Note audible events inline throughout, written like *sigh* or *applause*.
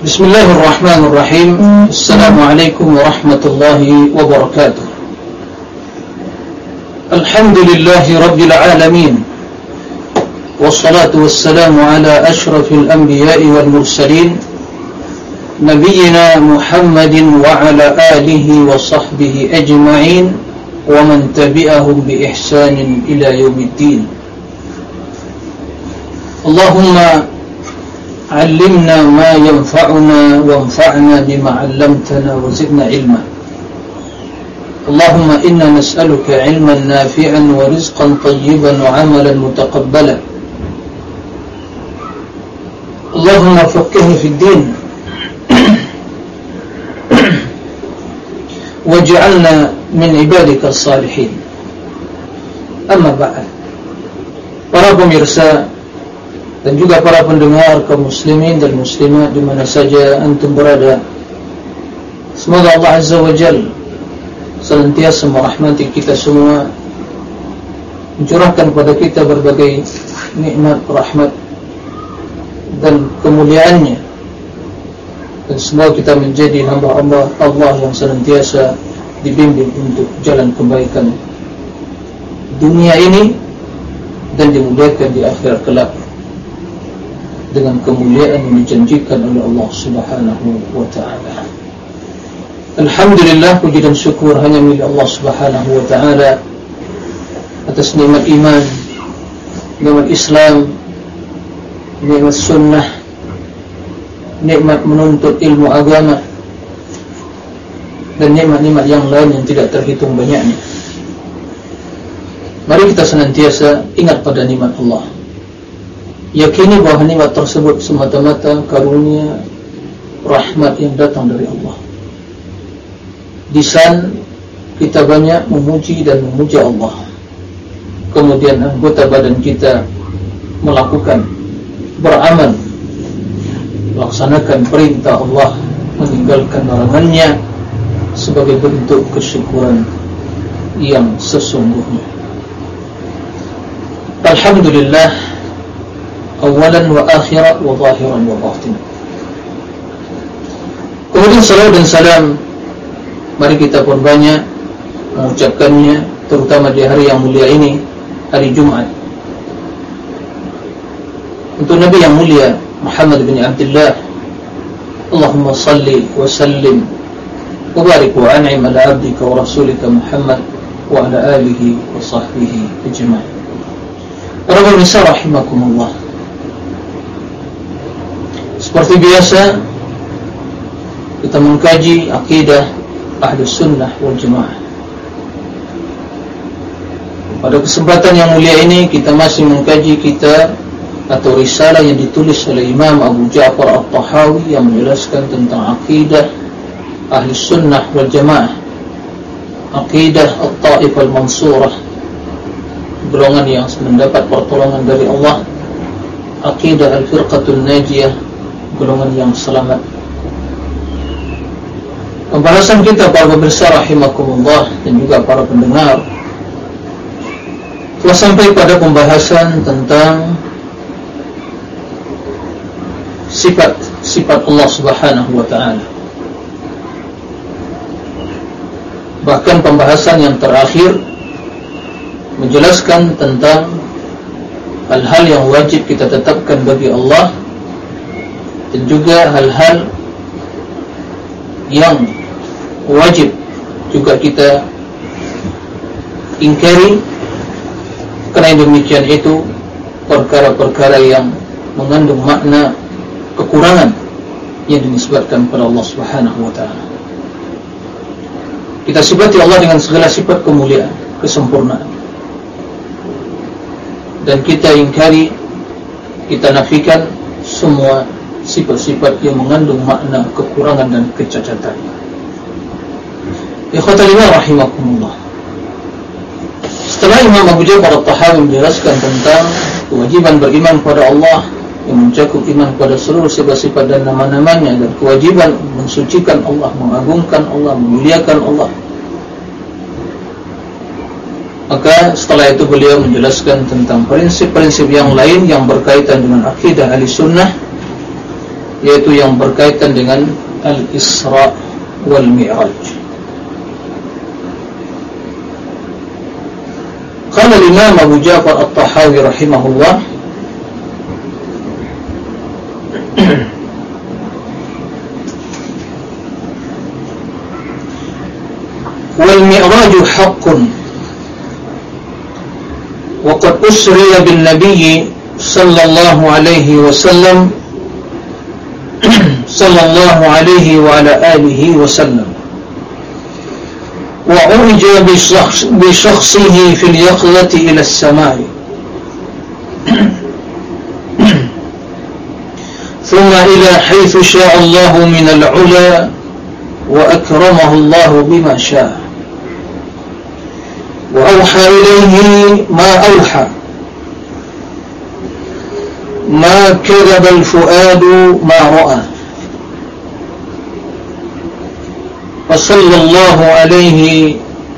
بسم الله الرحمن الرحيم. السلام عليكم ورحمة الله وبركاته. الحمد لله رب العالمين والصلاة والسلام على أشرف الأنبياء والمرسلين نبينا محمد وعلى آله وصحبه أجمعين ومن تبعهم بإحسان إلى يوم الدين. اللهم علمنا ما ينفعنا وانفعنا بما علمتنا وزدنا علما. اللهم إنا نسألك علما نافعا ورزقا طيبا وعملا متقبلا. اللهم فقهه في الدين. *clears throat* واجعلنا من عبادك الصالحين. أما بعد. para pemirsa dan juga para pendengar kaum muslimin dan muslimat di mana saja antum berada. Semoga Allah Azza wa Jal senantiasa merahmati kita semua mencurahkan kepada kita berbagai nikmat rahmat dan kemuliaannya. Dan semoga kita menjadi hamba-hamba Allah yang senantiasa dibimbing untuk jalan kebaikan dunia ini dan dimuliakan di akhirat kelak dengan kemuliaan yang dijanjikan oleh Allah Subhanahu wa taala. Alhamdulillah puji dan syukur hanya milik Allah Subhanahu wa taala atas nikmat iman, nikmat Islam, nikmat sunnah, nikmat menuntut ilmu agama dan nikmat-nikmat yang lain yang tidak terhitung banyaknya. Mari kita senantiasa ingat pada nikmat Allah yakini bahawa nikmat tersebut semata-mata karunia rahmat yang datang dari Allah. Di sana kita banyak memuji dan memuja Allah. Kemudian anggota badan kita melakukan beramal melaksanakan perintah Allah meninggalkan larangannya sebagai bentuk kesyukuran yang sesungguhnya. Alhamdulillah awalan wa akhirat wa zahiran wa batin kemudian salam dan salam. Mari kita pun banyak mengucapkannya terutama di hari yang mulia ini hari Jumat untuk Nabi yang mulia Muhammad bin Abdullah Allahumma salli wa sallim wa barik wa an'im ala abdika wa rasulika Muhammad wa ala alihi wa sahbihi ajma'in. Para pemirsa rahimakumullah Seperti biasa kita mengkaji akidah ahli sunnah wal jemaah. Pada kesempatan yang mulia ini kita masih mengkaji kita atau risalah yang ditulis oleh Imam Abu Ja'far At-Tahawi yang menjelaskan tentang akidah ahli sunnah wal jemaah. Akidah At-Taif Al-Mansurah golongan yang mendapat pertolongan dari Allah. Akidah Al-Firqatul Najiyah golongan yang selamat Pembahasan kita para pemirsa rahimakumullah dan juga para pendengar telah sampai pada pembahasan tentang sifat sifat Allah Subhanahu wa taala. Bahkan pembahasan yang terakhir menjelaskan tentang hal-hal yang wajib kita tetapkan bagi Allah dan juga hal-hal yang wajib juga kita ingkari kerana demikian itu perkara-perkara yang mengandung makna kekurangan yang dinisbatkan kepada Allah Subhanahu taala. Kita sifati Allah dengan segala sifat kemuliaan, kesempurnaan. Dan kita ingkari kita nafikan semua sifat-sifat yang mengandung makna kekurangan dan kecacatan. Ikhwatalillah rahimakumullah. Setelah Imam Abu Ja'far At-Tahawi menjelaskan tentang kewajiban beriman kepada Allah yang mencakup iman kepada seluruh sifat-sifat dan nama-namanya dan kewajiban mensucikan Allah, mengagungkan Allah, memuliakan Allah. Maka setelah itu beliau menjelaskan tentang prinsip-prinsip yang lain yang berkaitan dengan akidah ahli sunnah yaitu yang berkaitan dengan Al-Isra wal Mi'raj. Qala Imam Abu Ja'far At-Tahawi rahimahullah wal mi'raj haqqun wa qad usriya bin nabiy sallallahu alaihi wasallam صلى الله عليه وعلى آله وسلم. وعرج بشخص بشخصه في اليقظة إلى السماء. *clears throat* ثم إلى حيث شاء الله من العلا وأكرمه الله بما شاء. وأوحى إليه ما أوحى. ما كذب الفؤاد ما رأى. وصلى الله عليه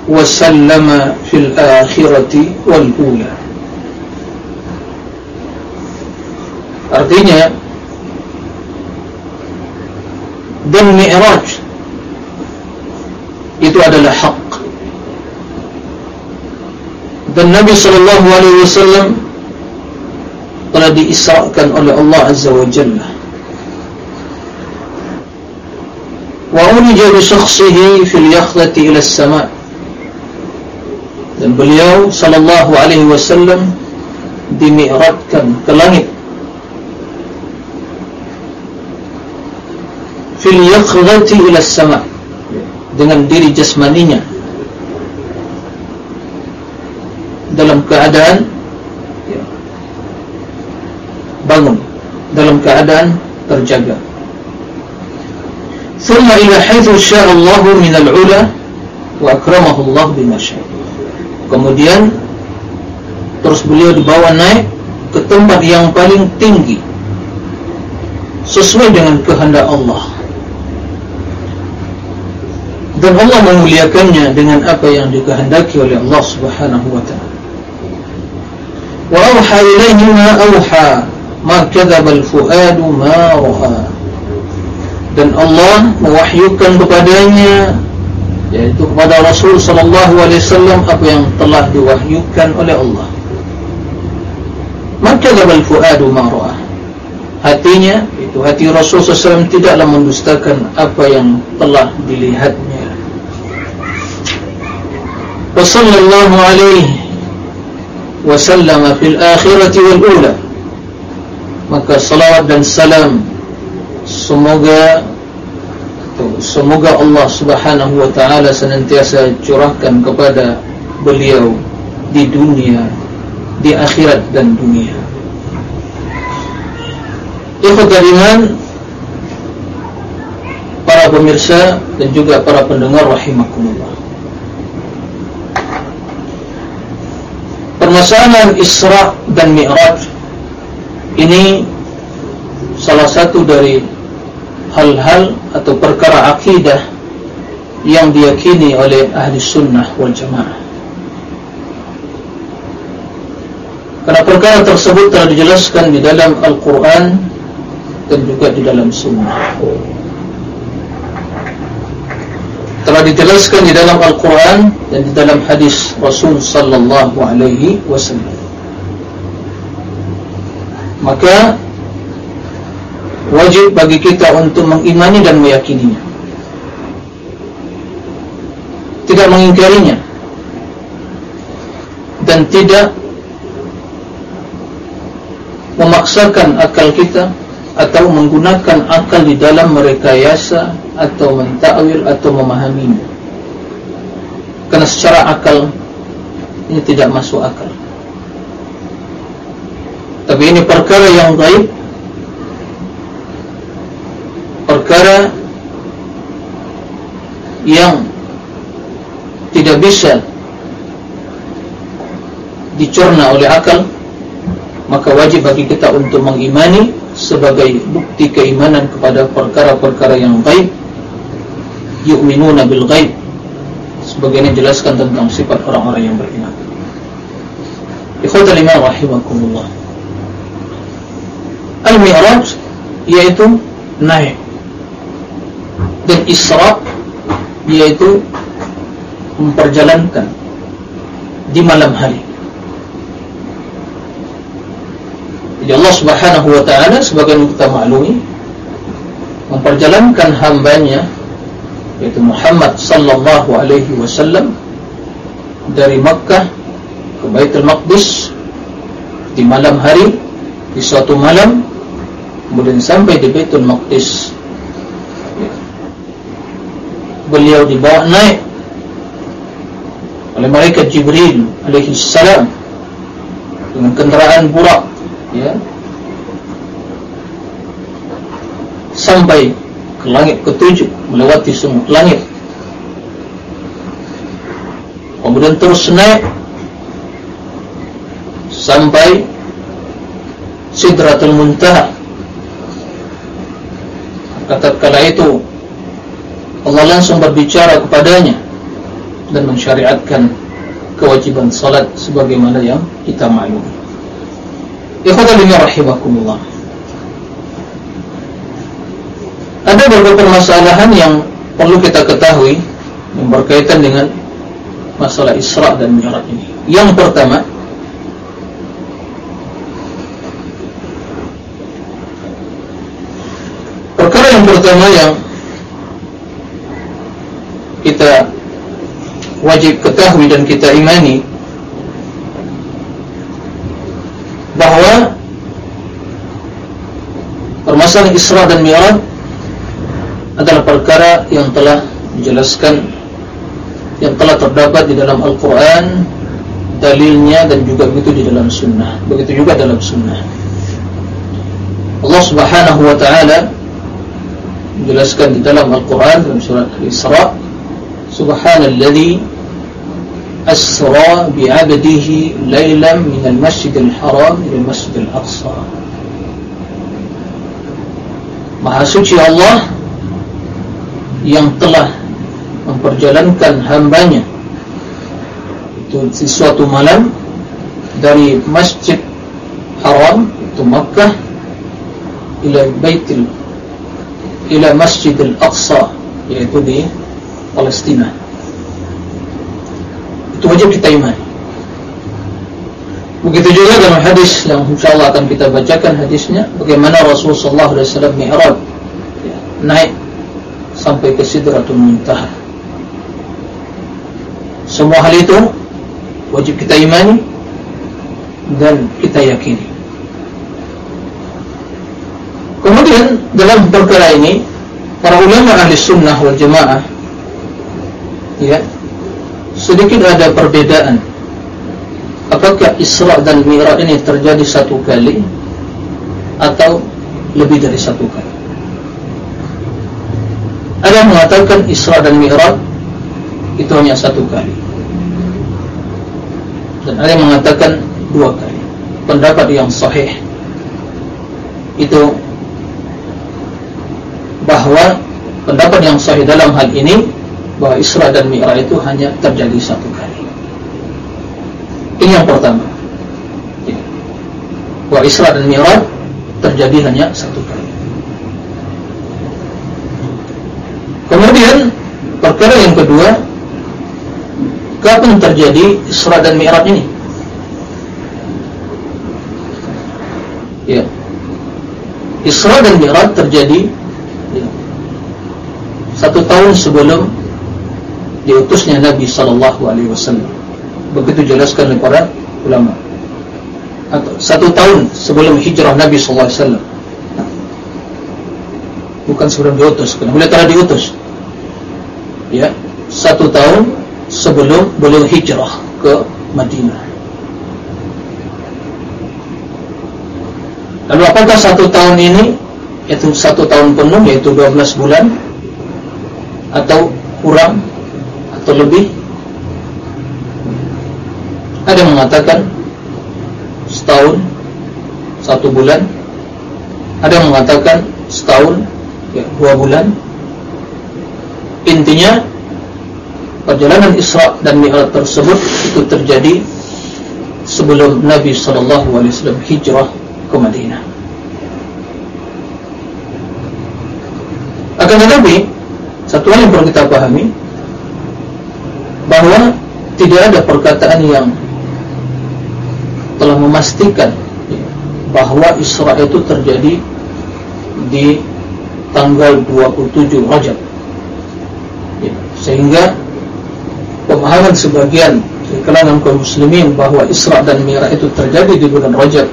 وسلم في الآخرة والأولى artinya dan mi'raj itu adalah hak dan Nabi sallallahu alaihi wasallam telah diisrakan oleh Allah azza wa jalla وأولج بشخصه في اليخلة إلى السماء dan beliau sallallahu alaihi wasallam dimi'ratkan ke langit fil yakhdati ila sama dengan diri jasmaninya dalam keadaan bangun dalam keadaan terjaga ثم إلى حيث شاء الله من العلا وأكرمه الله بما شاء kemudian terus beliau dibawa naik ke tempat yang paling tinggi sesuai dengan kehendak Allah dan Allah memuliakannya dengan apa yang dikehendaki oleh Allah Subhanahu wa taala wa auha ilayhi ma auha ma kadzaba al-fuadu ma ra'a dan Allah mewahyukan kepadanya yaitu kepada Rasul sallallahu alaihi wasallam apa yang telah diwahyukan oleh Allah. Maka dabal fuadu ma hatinya itu hati Rasul sallallahu tidaklah mendustakan apa yang telah dilihatnya. Wa sallallahu alaihi wasallam fil akhirati wal ula. Maka salawat dan salam semoga semoga Allah Subhanahu wa taala senantiasa curahkan kepada beliau di dunia di akhirat dan dunia. Ikhwatul iman para pemirsa dan juga para pendengar rahimakumullah. Permasalahan Isra dan Mi'raj ini salah satu dari hal-hal atau perkara akidah yang diyakini oleh ahli sunnah wal jamaah. Karena perkara tersebut telah dijelaskan di dalam Al-Quran dan juga di dalam sunnah. Telah dijelaskan di dalam Al-Quran dan di dalam hadis Rasul sallallahu alaihi wasallam. Maka wajib bagi kita untuk mengimani dan meyakininya. Tidak mengingkarinya. Dan tidak memaksakan akal kita atau menggunakan akal di dalam merekayasa atau mentakwil atau memahaminya. Karena secara akal ini tidak masuk akal. Tapi ini perkara yang gaib perkara yang tidak bisa dicerna oleh akal maka wajib bagi kita untuk mengimani sebagai bukti keimanan kepada perkara-perkara yang gaib. Yu'minuna bil gaib sebagaimana jelaskan tentang sifat orang-orang yang beriman. Ikhwatal iman rahimakumullah. Al-mi'raj yaitu naik dan Isra yaitu memperjalankan di malam hari. Jadi Allah subhanahu wa ta'ala sebagai kita maklumi memperjalankan hambanya yaitu Muhammad sallallahu alaihi wasallam dari Makkah ke Baitul Maqdis di malam hari di suatu malam kemudian sampai di Baitul Maqdis beliau dibawa naik oleh malaikat Jibril alaihi salam. Dengan kendaraan burak ya. Sampai ke langit ketujuh melewati semua langit. Kemudian terus naik sampai Sidratul Muntaha. Kata kala itu Allah langsung berbicara kepadanya dan mensyariatkan kewajiban salat sebagaimana yang kita maklum. Ikhwatul rahimakumullah. Ada beberapa permasalahan yang perlu kita ketahui yang berkaitan dengan masalah Isra dan Mi'raj ini. Yang pertama, perkara yang pertama yang kita wajib ketahui dan kita imani bahawa permasalahan Isra dan Mi'raj adalah perkara yang telah dijelaskan yang telah terdapat di dalam Al-Quran dalilnya dan juga begitu di dalam sunnah begitu juga dalam sunnah. Allah subhanahu wa ta'ala menjelaskan di dalam Al-Quran dalam surat Al-Isra Subhanalladzi asra bi'abdihi laylan minal masjidil haram ila masjidil aqsa Maha suci Allah yang telah memperjalankan hambanya itu di suatu malam dari masjid haram itu Makkah ila baitil ila masjidil aqsa yaitu di Palestina. Itu wajib kita iman. Begitu juga dalam hadis yang insyaAllah akan kita bacakan hadisnya bagaimana Rasulullah SAW mi'rad ya, naik sampai ke sidratul muntaha. Semua hal itu wajib kita imani dan kita yakini. Kemudian dalam perkara ini para ulama ahli sunnah wal jamaah ya. Sedikit ada perbedaan. Apakah Isra dan Mi'raj ini terjadi satu kali atau lebih dari satu kali? Ada yang mengatakan Isra dan Mi'raj itu hanya satu kali. Dan ada yang mengatakan dua kali. Pendapat yang sahih itu bahawa pendapat yang sahih dalam hal ini bahawa Isra dan Mi'raj itu hanya terjadi satu kali ini yang pertama bahawa Isra dan Mi'raj terjadi hanya satu kali kemudian perkara yang kedua kapan terjadi Isra dan Mi'raj ini? Ya. Isra dan Mi'raj terjadi ya, satu tahun sebelum diutusnya Nabi sallallahu alaihi wasallam. Begitu jelaskan oleh para ulama. Atau satu tahun sebelum hijrah Nabi sallallahu alaihi wasallam. Bukan sebelum diutus, beliau telah diutus. Ya, satu tahun sebelum beliau hijrah ke Madinah. Lalu apakah satu tahun ini yaitu satu tahun penuh yaitu 12 bulan atau kurang atau lebih? Ada mengatakan setahun satu bulan. Ada mengatakan setahun ya, dua bulan. Intinya perjalanan Isra dan Mi'raj tersebut itu terjadi sebelum Nabi wasallam hijrah ke Madinah. akan tetapi satu hal yang perlu kita pahami bahawa tidak ada perkataan yang telah memastikan bahawa Isra itu terjadi di tanggal 27 Rajab. Ya, sehingga pemahaman sebagian di kalangan kaum muslimin bahawa Isra dan Mi'raj itu terjadi di bulan Rajab.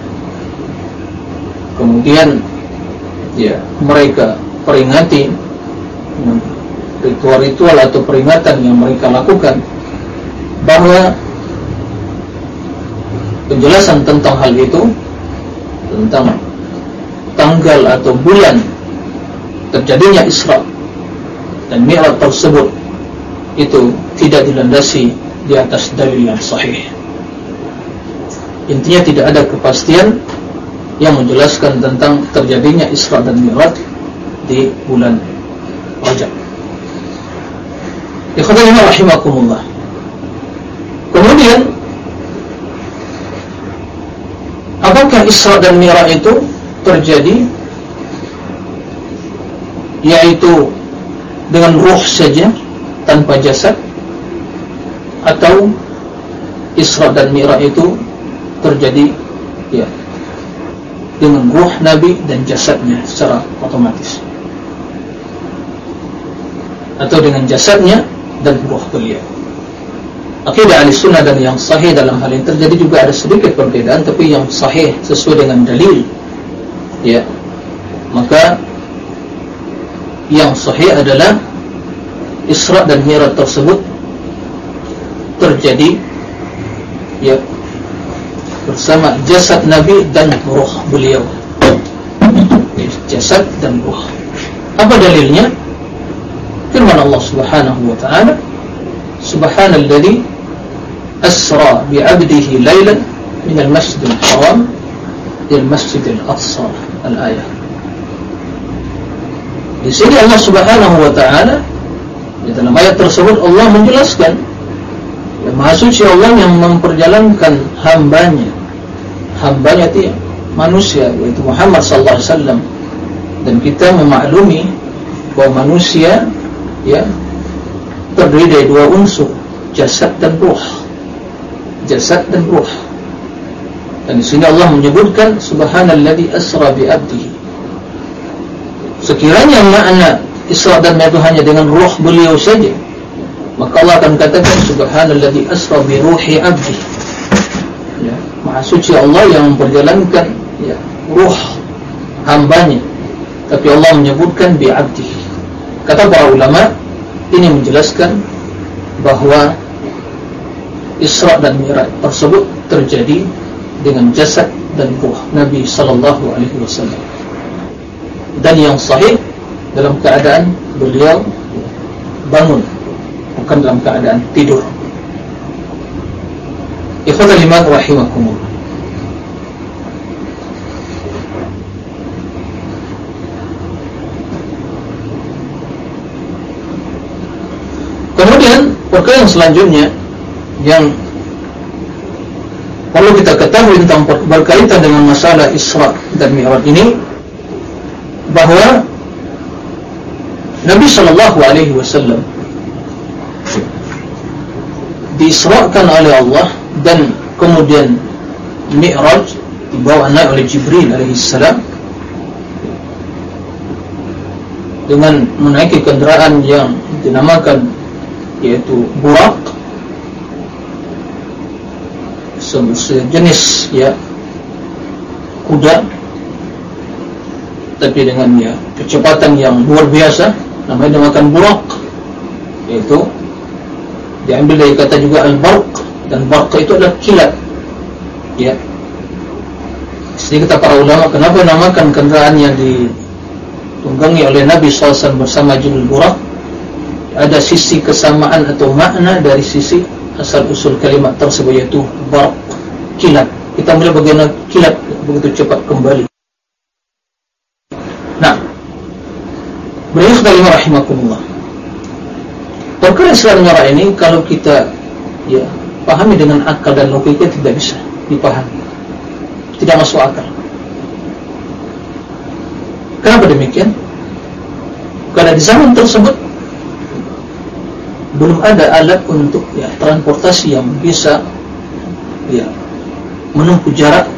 Kemudian ya mereka peringati ritual-ritual atau peringatan yang mereka lakukan. Bahawa penjelasan tentang hal itu tentang tanggal atau bulan terjadinya Isra dan Mi'raj tersebut itu tidak dilandasi di atas dalil yang sahih. Intinya tidak ada kepastian yang menjelaskan tentang terjadinya Isra dan Mi'raj di bulan Rajab Ikhwanillah rahimakumullah. Kemudian Apakah Isra dan Mi'raj itu terjadi? Yaitu Dengan ruh saja Tanpa jasad? Atau Isra dan Mi'raj itu Terjadi Ya Dengan ruh Nabi dan jasadnya Secara otomatis? Atau dengan jasadnya Dan ruh beliau Akidah ahli sunnah dan yang sahih dalam hal ini terjadi juga ada sedikit perbedaan Tapi yang sahih sesuai dengan dalil Ya. Maka Yang sahih adalah Isra' dan Mi'raj tersebut Terjadi Ya Bersama jasad Nabi dan ruh beliau. Jasad dan ruh. Apa dalilnya? Firman Allah subhanahu wa ta'ala Subhanalladzi asra bi'abdihi laylan min al-masjid al-haram ila al-masjid al-aqsa al-ayah. Di sini Allah subhanahu wa ta'ala di dalam ayat tersebut Allah menjelaskan yang maha suci Allah yang memperjalankan hambanya. Hambanya itu manusia yaitu Muhammad sallallahu alaihi wasallam. Dan kita memaklumi bahawa manusia ya. Terdiri dari dua unsur jasad dan ruh. Jasad dan ruh. Dan di sini Allah menyebutkan subhanalladzi asra bi 'abdihi sekiranya makna isra dan mi'raj hanya dengan ruh beliau saja maka Allah akan katakan subhanalladzi asra bi ruhi 'abdihi ya. Maha suci Allah yang memperjalankan ya ruh hambanya. Tapi Allah menyebutkan bi 'abdihi kata para ulama ini menjelaskan bahawa Isra dan Mi'raj tersebut terjadi dengan jasad dan ruh Nabi sallallahu alaihi wasallam. Dan yang sahih dalam keadaan beliau bangun bukan dalam keadaan tidur. Ikhwan iman rahimakumullah. Kemudian perkara yang selanjutnya yang perlu kita ketahui tentang berkaitan dengan masalah Isra dan Mi'raj ini bahawa Nabi sallallahu alaihi wasallam diisrakan oleh Allah dan kemudian Mi'raj dibawa naik oleh Jibril alaihi salam dengan menaiki kenderaan yang dinamakan yaitu burak sejenis ya kuda tapi dengan ya kecepatan yang luar biasa namanya dinamakan burak yaitu diambil dari kata juga al-barq dan barq itu adalah kilat ya. Sini kata para ulama kenapa namakan kenderaan yang ditunggangi oleh Nabi SAW bersama Jibril Burak ada sisi kesamaan atau makna dari sisi asal usul kalimat tersebut yaitu barq kilat kita melihat bagaimana kilat begitu cepat kembali. Nah beri kalimat rahimakumullah. Perkara nyara ini kalau kita ya pahami dengan akal dan logika tidak bisa dipahami. Tidak masuk akal. Kenapa demikian? Pada di zaman tersebut belum ada alat untuk ya, transportasi yang bisa ya, menempuh jarak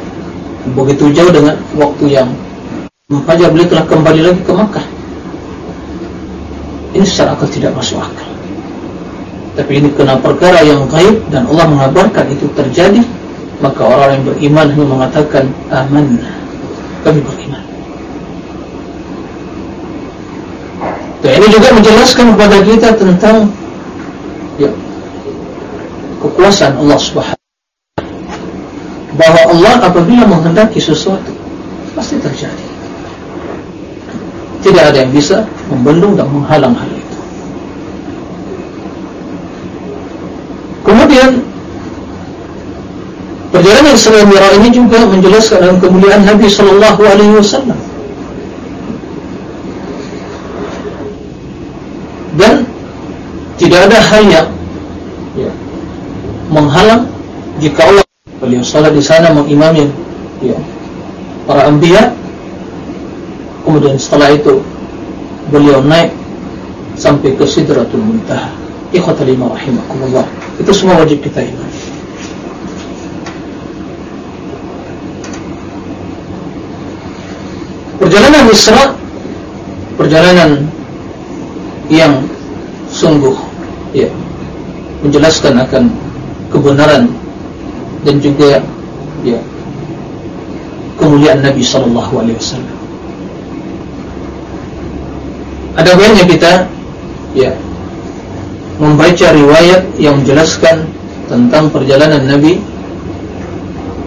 begitu jauh dengan waktu yang Fajar beliau telah kembali lagi ke Makkah. Ini secara akal tidak masuk akal. Tapi ini kena perkara yang gaib dan Allah mengabarkan itu terjadi maka orang yang beriman hanya mengatakan aman kami beriman. Dan ini juga menjelaskan kepada kita tentang kekuasaan Allah subhanahu bahwa Allah apabila menghendaki sesuatu pasti terjadi. Tidak ada yang bisa membendung dan menghalang hal itu. Kemudian perjalanan Isra Mi'raj ini juga menjelaskan dalam kemuliaan Nabi sallallahu alaihi wasallam. Dan tidak ada hal yang ya, menghalang jika Allah beliau salat di sana mengimami ya, para anbiya kemudian setelah itu beliau naik sampai ke sidratul muntaha. Ikhwatal lima rahimakumullah. Itu semua wajib kita iman perjalanan Isra perjalanan yang sungguh ya menjelaskan akan kebenaran dan juga ya kemuliaan Nabi sallallahu alaihi wasallam. Ada banyak kita ya membaca riwayat yang menjelaskan tentang perjalanan Nabi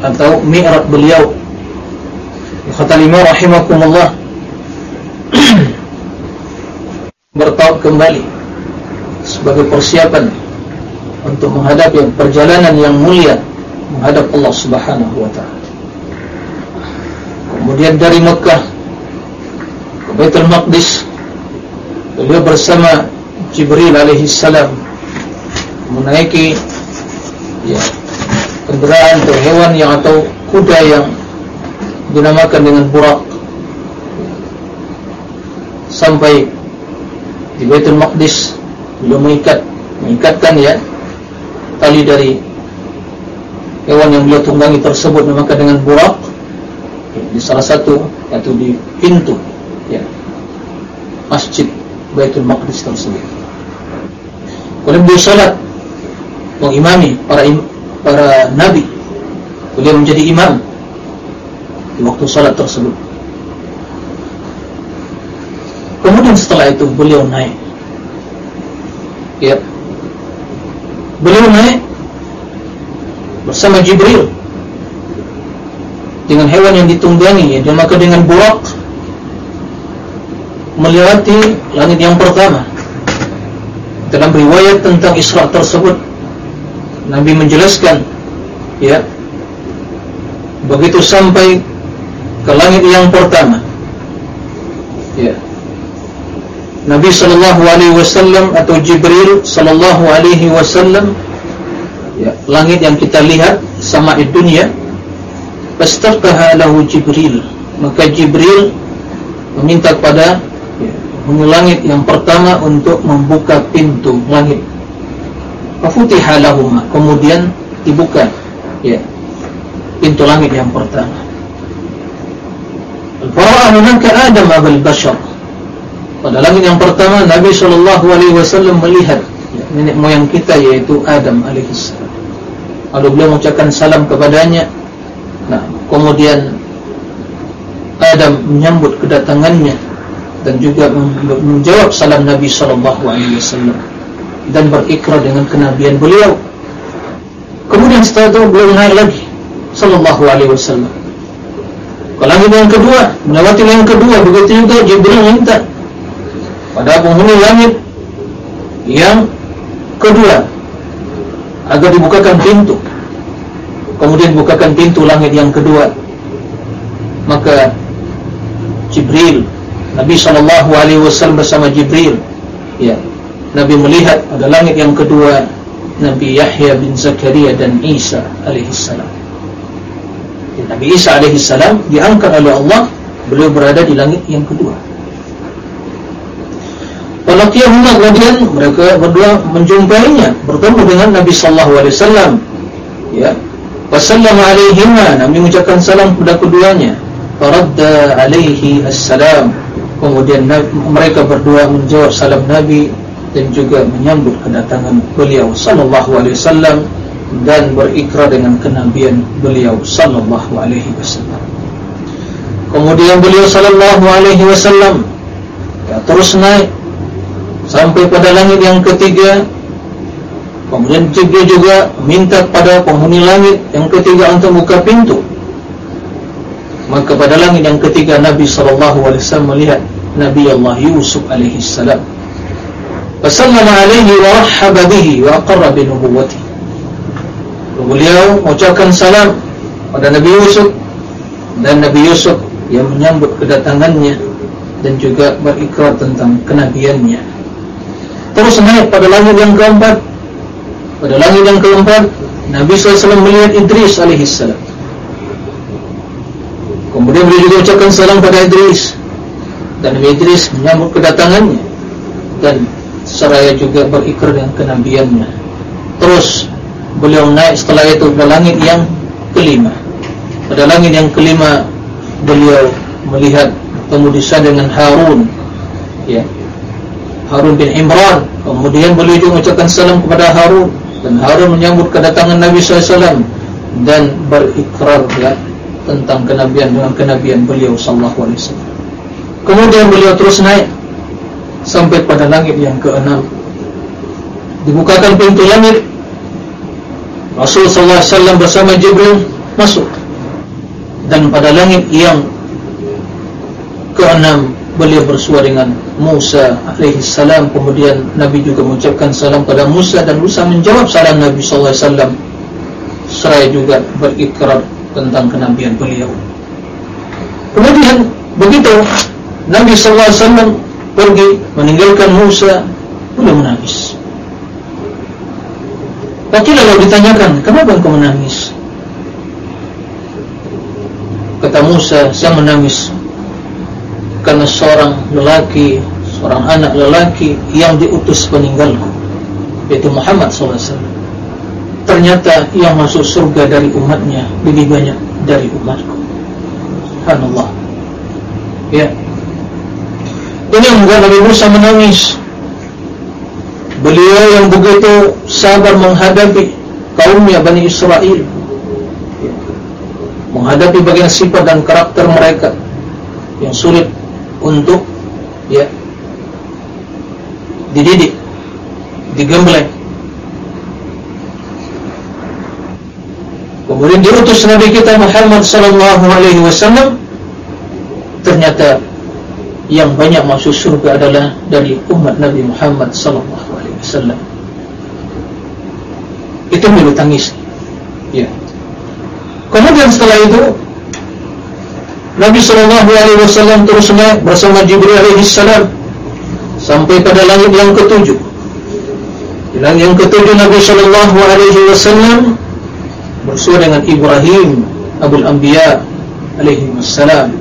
atau mi'raj beliau. Kata lima rahimakumullah *clears throat* bertaut kembali sebagai persiapan untuk menghadapi perjalanan yang mulia menghadap Allah Subhanahu wa taala. Kemudian dari Mekah ke Baitul Maqdis beliau bersama Jibril alaihi salam menaiki ya kendaraan atau hewan yang atau kuda yang dinamakan dengan burak sampai di Baitul Maqdis beliau mengikat mengikatkan ya tali dari hewan yang beliau tunggangi tersebut maka dengan burak di salah satu yaitu di pintu ya masjid Baitul Maqdis tersebut. Kemudian beliau salat mengimami para im, para nabi. Beliau menjadi imam di waktu salat tersebut. Kemudian setelah itu beliau naik. Ya. Beliau naik bersama Jibril dengan hewan yang ditunggangi. Dan maka dengan burak melewati langit yang pertama. Dalam riwayat tentang Isra tersebut Nabi menjelaskan ya begitu sampai ke langit yang pertama ya Nabi sallallahu alaihi wasallam atau Jibril sallallahu alaihi wasallam ya, langit yang kita lihat sama di dunia pastaqaha lahu jibril. Maka jibril meminta kepada ya, langit yang pertama untuk membuka pintu langit. Fafutiha lahuma kemudian dibuka ya pintu langit yang pertama. Al-fara'ah hunaka adam abal bashar pada langit yang pertama Nabi SAW melihat nenek moyang kita yaitu Adam alaihissalam Lalu beliau mengucapkan salam kepadanya. Nah, kemudian Adam menyambut kedatangannya Dan juga menjawab salam Nabi SAW Dan berikrar dengan kenabian beliau. Kemudian setelah itu beliau naik lagi Sallallahu alaihi wasallam. Ke langit yang kedua, melewati yang kedua, begitu juga Jibril minta pada penghuni langit yang kedua agar dibukakan pintu. Kemudian bukakan pintu langit yang kedua. Maka Jibril Nabi sallallahu alaihi wasallam bersama Jibril ya Nabi melihat pada langit yang kedua Nabi Yahya bin Zakaria dan Isa alaihi salam. Ya, Nabi Isa alaihi salam diangkat oleh Allah beliau berada di langit yang kedua Falaqiyahuma kemudian mereka berdua menjumpainya bertemu dengan Nabi sallallahu alaihi wasallam. Ya. Wasallam alaihima Nabi mengucapkan salam kepada keduanya. Faradda alaihi assalam. Kemudian mereka berdua menjawab salam Nabi dan juga menyambut kedatangan beliau sallallahu alaihi wasallam dan berikrar dengan kenabian beliau sallallahu alaihi wasallam. Kemudian beliau sallallahu alaihi wasallam ya, terus naik sampai pada langit yang ketiga. Kemudian dia juga minta pada penghuni langit yang ketiga untuk buka pintu. Maka pada langit yang ketiga Nabi wasallam melihat Nabi Allah Yusuf alaihi salam Fasallam alaihi wa rahaba bihi wa aqarra bi nubuwwati. Beliau mengucapkan salam pada Nabi Yusuf dan Nabi Yusuf yang menyambut kedatangannya dan juga berikrar tentang kenabiannya. Terus naik pada langit yang keempat. Pada langit yang keempat, Nabi SAW melihat Idris salam. Kemudian beliau juga ucapkan salam pada Idris. Dan Nabi Idris menyambut kedatangannya. Dan seraya juga berikrar dengan kenabiannya. Terus beliau naik setelah itu ke langit yang kelima. Pada langit yang kelima beliau melihat kemudian dengan Harun. Ya Harun bin Imran. Kemudian beliau juga mengucapkan salam kepada Harun. Dan Harun menyambut kedatangan Nabi SAW dan berikrar ya tentang kenabian dengan kenabian beliau wasallam. Kemudian beliau terus naik sampai pada langit yang keenam. Dibukakan pintu langit. Rasul wasallam bersama Jibril masuk. Dan pada langit yang keenam beliau bersua dengan Musa alaihi salam. Kemudian Nabi juga mengucapkan salam pada Musa dan Musa menjawab salam Nabi sallallahu alaihi wasallam. Seraya juga berikrar tentang kenabian beliau. Kemudian begitu Nabi sallallahu alaihi wasallam pergi meninggalkan Musa beliau menangis. Wakil lalu ditanyakan kenapa engkau menangis? Kata Musa saya menangis karena seorang lelaki seorang anak lelaki yang diutus peninggalku yaitu Muhammad SAW ternyata yang masuk surga dari umatnya lebih banyak dari umatku. Subhanallah. Ya. Ini yang membuat Nabi Musa menangis. Beliau yang begitu sabar menghadapi kaumnya Bani Israel. Menghadapi bagian sifat dan karakter mereka Yang sulit untuk ya dididik Digembleng Kemudian diutus Nabi kita Muhammad sallallahu alaihi wasallam ternyata yang banyak masuk surga adalah dari umat Nabi Muhammad sallallahu alaihi wasallam. Itu beliau tangis. Ya. Kemudian setelah itu Nabi sallallahu alaihi wasallam terus naik bersama Jibril alaihi salam sampai pada langit yang ketujuh. Di langit yang ketujuh Nabi sallallahu alaihi wasallam bersua dengan Ibrahim Abul Anbiya alaihi wasallam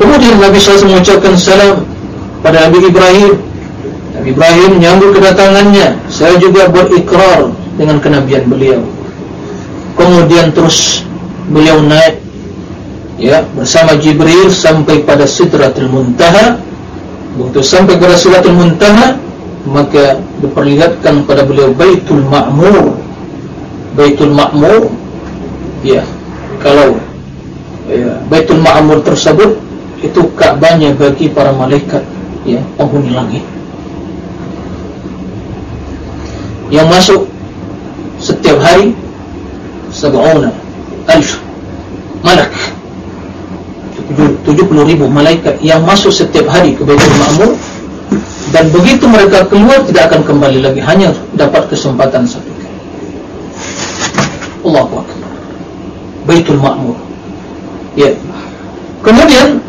Kemudian Nabi SAW mengucapkan salam pada Nabi Ibrahim. Nabi Ibrahim menyambut kedatangannya. Saya juga berikrar dengan kenabian beliau. Kemudian terus beliau naik ya bersama Jibril sampai pada Sidratul Muntaha. Begitu sampai pada Sidratul Muntaha maka diperlihatkan pada beliau Baitul Ma'mur. Baitul Ma'mur ya kalau ya, Baitul Ma'mur tersebut itu Ka'bahnya bagi para malaikat ya penghuni langit yang masuk setiap hari sab'una alf malak 70 ribu malaikat yang masuk setiap hari ke Baitul Ma'mur. Dan begitu mereka keluar tidak akan kembali lagi. Hanya dapat kesempatan satu. Kali Allahu Akbar. Baitul Ma'mur. Ya. Kemudian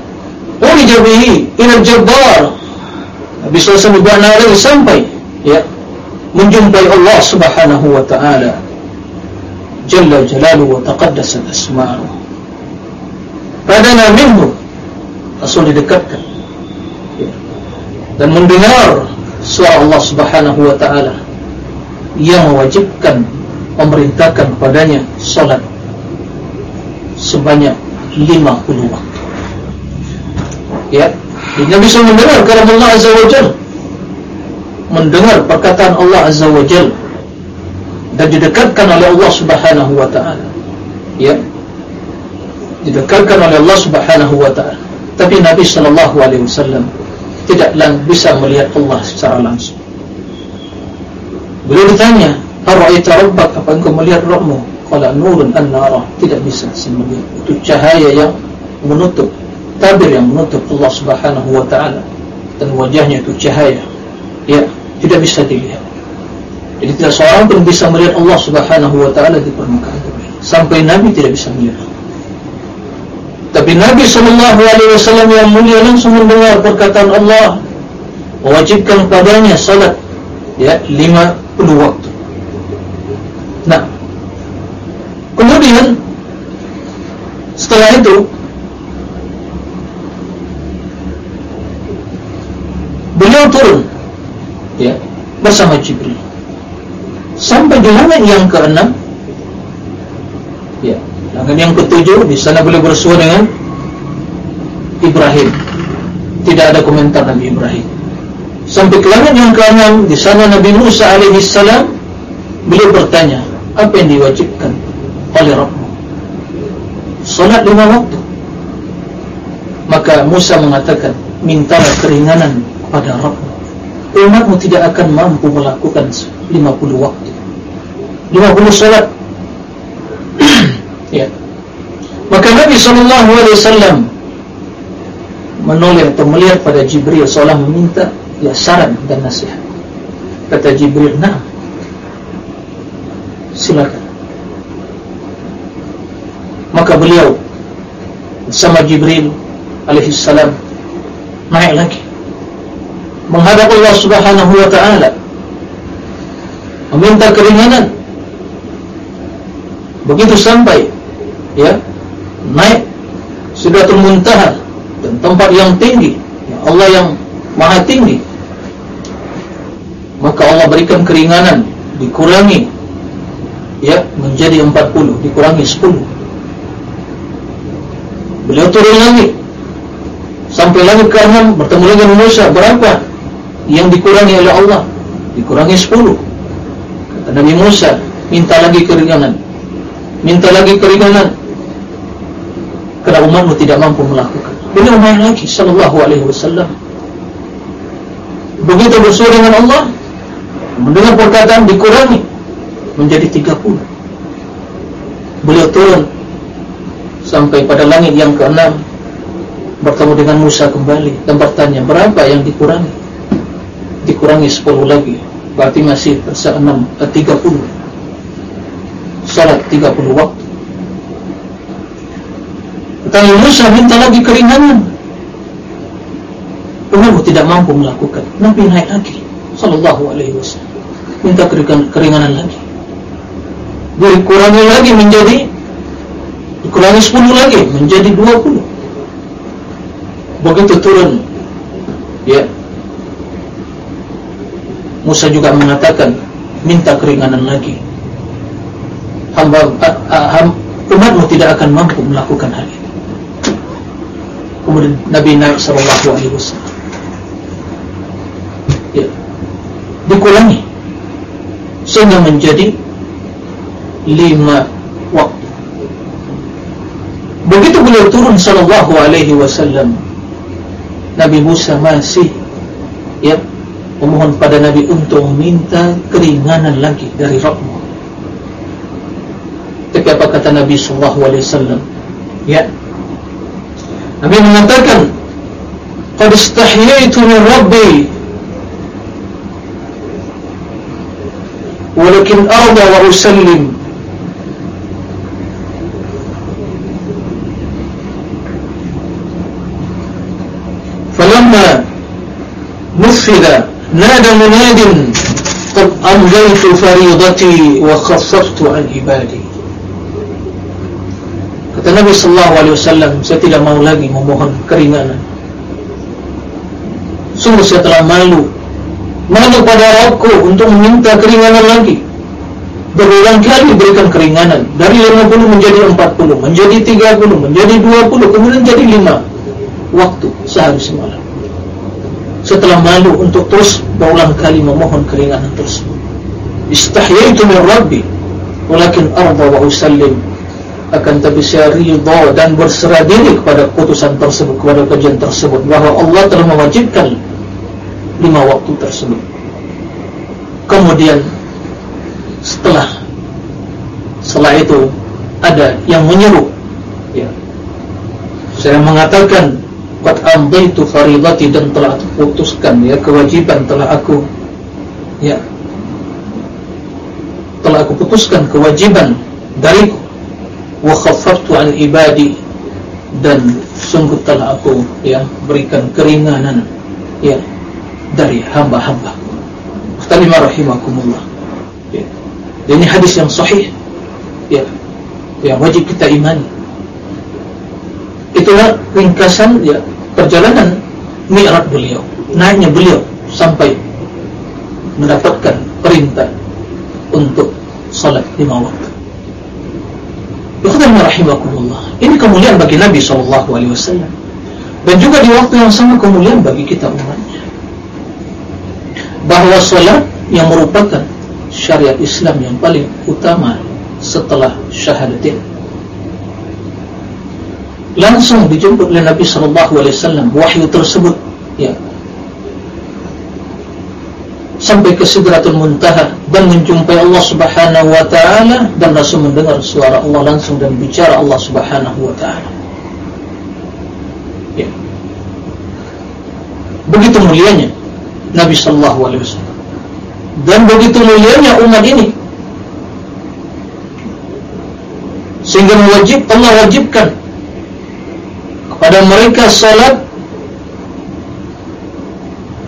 urija bihi ila jabbar Nabi SAW lagi sampai ya menjumpai Allah Subhanahu wa taala. Jalla jalaluhu wa taqaddasat asma'uhu padana minhu Rasul didekatkan ya. dan mendengar suara Allah Subhanahu wa taala yang mewajibkan memerintahkan kepadanya salat sebanyak 50 waktu. Ya, dia bisa mendengar kalam Allah Azza wa Jal mendengar perkataan Allah Azza wa Jal dan didekatkan oleh Allah Subhanahu wa taala. Ya. Didekatkan oleh Allah Subhanahu wa taala. Tapi Nabi sallallahu alaihi wasallam tidak bisa melihat Allah secara langsung. Beliau ditanya, "Ara'aita rabbak? Apa engkau melihat Rabbmu?" Qala nurun an-nara. Tidak bisa melihat. Itu cahaya yang menutup tabir yang menutup Allah Subhanahu wa taala dan wajahnya itu cahaya. Ya, tidak bisa dilihat. Jadi tidak seorang pun bisa melihat Allah Subhanahu wa taala di permukaan. Sampai Nabi tidak bisa melihat. Tapi Nabi wasallam yang mulia langsung mendengar perkataan Allah mewajibkan padanya salat ya 50 waktu. Nah, kemudian setelah itu beliau turun ya bersama Jibril sampai di langit yang keenam langit yang ketujuh di sana beliau bersua dengan Ibrahim. Tidak ada komentar Nabi Ibrahim. Sampai ke langit yang keenam di sana Nabi Musa alaihissalam beliau bertanya apa yang diwajibkan oleh Rabbu salat lima waktu. Maka Musa mengatakan mintalah keringanan pada Rabbu umatmu tidak akan mampu melakukan 50 waktu. 50 salat *clears throat* ya. Maka Nabi SAW menoleh atau melihat pada Jibril seolah meminta ya saran dan nasihat. Kata Jibril nah silakan. Maka beliau bersama Jibril alaihissalam naik lagi menghadap Allah subhanahu wa ta'ala meminta keringanan. Begitu sampai ya? Naik. Sudah termuntaha dan tempat yang tinggi. Ya Allah yang maha tinggi. Maka Allah berikan keringanan. Dikurangi. Ya menjadi 40 dikurangi 10 beliau turun lagi sampai lagi ke enam bertemu dengan Musa. Berapa? Yang dikurangi oleh Allah. Dikurangi 10 kata Nabi Musa minta lagi keringanan. Minta lagi keringanan kerana umatmu tidak mampu melakukan. Beliau main lagi sallallahu alaihi wasallam. Begitu bersua dengan Allah mendengar perkataan dikurangi menjadi 30 beliau turun sampai pada langit yang keenam bertemu dengan Musa kembali dan bertanya berapa yang dikurangi? Dikurangi 10 lagi. Berarti masih tersisa 6 eh, 30 salat 30 waktu Tetapi Musa minta lagi keringanan Umarmu tidak mampu melakukan. Nabi naik lagi Sallallahu alaihi wasallam. Minta keringanan lagi. Dikurangi lagi menjadi Dikurangi 10 lagi Menjadi 20 Begitu turun Ya. Musa juga mengatakan Minta keringanan lagi. Hamba ham, umatmu tidak akan mampu melakukan hal ini. Kemudian Nabi naik sallallahu alaihi wasallam. Ya. Dikurangi sehingga menjadi lima waktu. Begitu beliau turun sallallahu alaihi wasallam, Nabi Musa masih ya memohon pada Nabi untuk meminta keringanan lagi dari Rabbmu tapi apa kata Nabi sallallahu alaihi wasallam? Ya. النبي mengatakan قد استحييت من ربي. ولكن أرضى وأسلم. فلما نفذ نادى مناد قد أمليت فريضتي وخففت عن عبادي. Kata Nabi sallallahu alaihi wasallam, saya tidak mau lagi memohon keringanan. Sungguh saya telah malu. Malu pada aku untuk meminta keringanan lagi. Berulang kali berikan keringanan. Dari 50 menjadi 40 Menjadi 30, menjadi 20 Kemudian jadi 5 Waktu sehari semalam. Setelah malu untuk terus Berulang kali memohon keringanan tersebut. Istahyaitu min Rabbi Walakin arba wa usallim akan tapi saya ridha dan berserah diri kepada putusan tersebut kepada kajian tersebut. Bahawa Allah telah mewajibkan lima waktu tersebut. Kemudian setelah setelah itu ada yang menyeru. Ya. Saya mengatakan qad amdaitu faridati dan telah putuskan ya kewajiban telah aku ya telah aku putuskan kewajiban dariku wa khaffaftu an ibadi dan sungguh telah aku ya berikan keringanan ya dari hamba-hamba. Muslimah rahimakumullah. Ya. Ini hadis yang sahih. Ya. Yang wajib kita imani. Itulah ringkasan ya perjalanan Mi'raj beliau. Naiknya beliau sampai mendapatkan perintah untuk salat lima waktu. Ikhwan rahimakumullah. Ini kemuliaan bagi Nabi SAW dan juga di waktu yang sama kemuliaan bagi kita umatnya. Bahawa solat yang merupakan syariat Islam yang paling utama setelah syahadatin langsung dijemput oleh Nabi SAW wahyu tersebut ya sampai ke Sidratul Muntaha dan menjumpai Allah Subhanahu wa taala dan langsung mendengar suara Allah langsung dan bicara Allah Subhanahu wa taala. Ya. Begitu mulianya Nabi sallallahu alaihi wasallam. Dan begitu mulianya umat ini. Sehingga wajib Allah wajibkan kepada mereka salat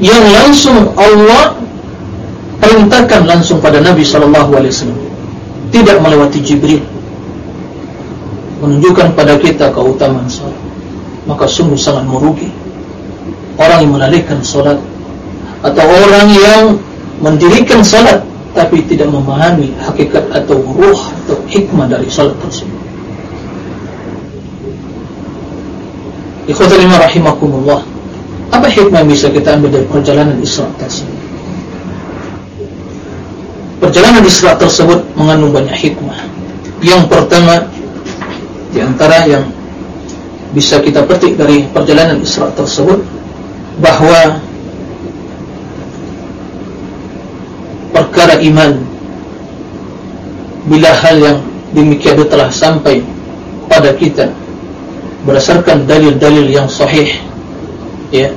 yang langsung Allah perintahkan langsung pada Nabi wasallam. Tidak melewati Jibril. Menunjukkan pada kita keutamaan salat maka sungguh sangat merugi. Orang yang menalihkan salat atau orang yang mendirikan salat tapi tidak memahami hakikat atau ruh atau hikmah dari salat tersebut. Ikhwatul rahimakumullah. Apa hikmah yang bisa kita ambil dari perjalanan Isra tersebut Perjalanan Isra tersebut mengandung banyak hikmah. Yang pertama di antara yang bisa kita petik dari perjalanan Isra tersebut bahawa perkara iman bila hal yang demikian telah sampai pada kita berdasarkan dalil-dalil yang sahih ya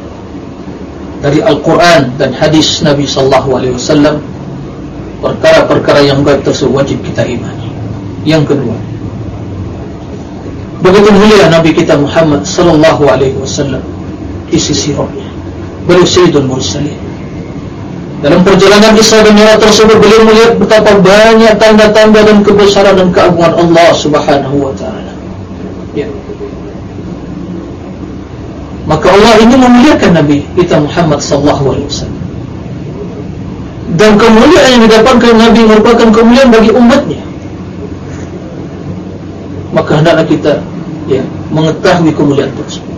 dari Al-Quran dan hadis Nabi sallallahu alaihi wasallam perkara-perkara yang gaib tersebut wajib kita imani. Yang kedua, begitu mulia Nabi kita Muhammad sallallahu alaihi wasallam di sisi rohnya. Beliau Sayyidul Mursalin. Dalam perjalanan Isra dan Mi'raj tersebut beliau melihat betapa banyak tanda-tanda dan kebesaran dan keagungan Allah Subhanahu wa taala. Ya. Maka Allah ini memuliakan Nabi kita Muhammad sallallahu alaihi wasallam dan kemuliaan yang didapatkan Nabi merupakan kemuliaan bagi umatnya. Maka hendaklah kita ya, mengetahui kemuliaan tersebut.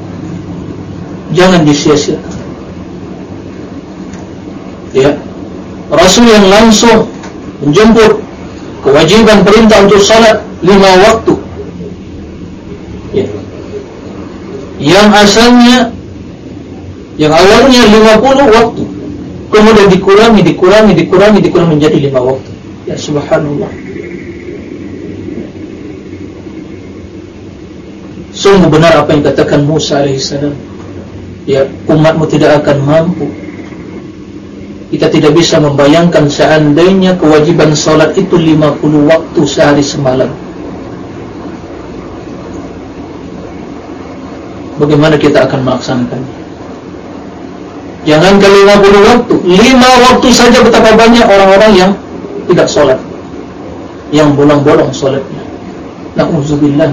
Jangan disia-siakan ya Rasul yang langsung menjemput kewajiban perintah untuk salat lima waktu. Ya. yang asalnya yang awalnya lima puluh waktu kemudian dikurangi, dikurangi, dikurangi, dikurangi menjadi lima waktu. Ya subhanallah. Sungguh benar apa yang katakan Musa alaihissalam. Ya, umatmu tidak akan mampu. Kita tidak bisa membayangkan seandainya kewajiban salat itu 50 waktu sehari semalam. Bagaimana kita akan melaksanakannya? Jangan ke 50 waktu. 5 waktu saja betapa banyak orang-orang yang tidak sholat Yang bolong-bolong sholatnya Na'udzubillah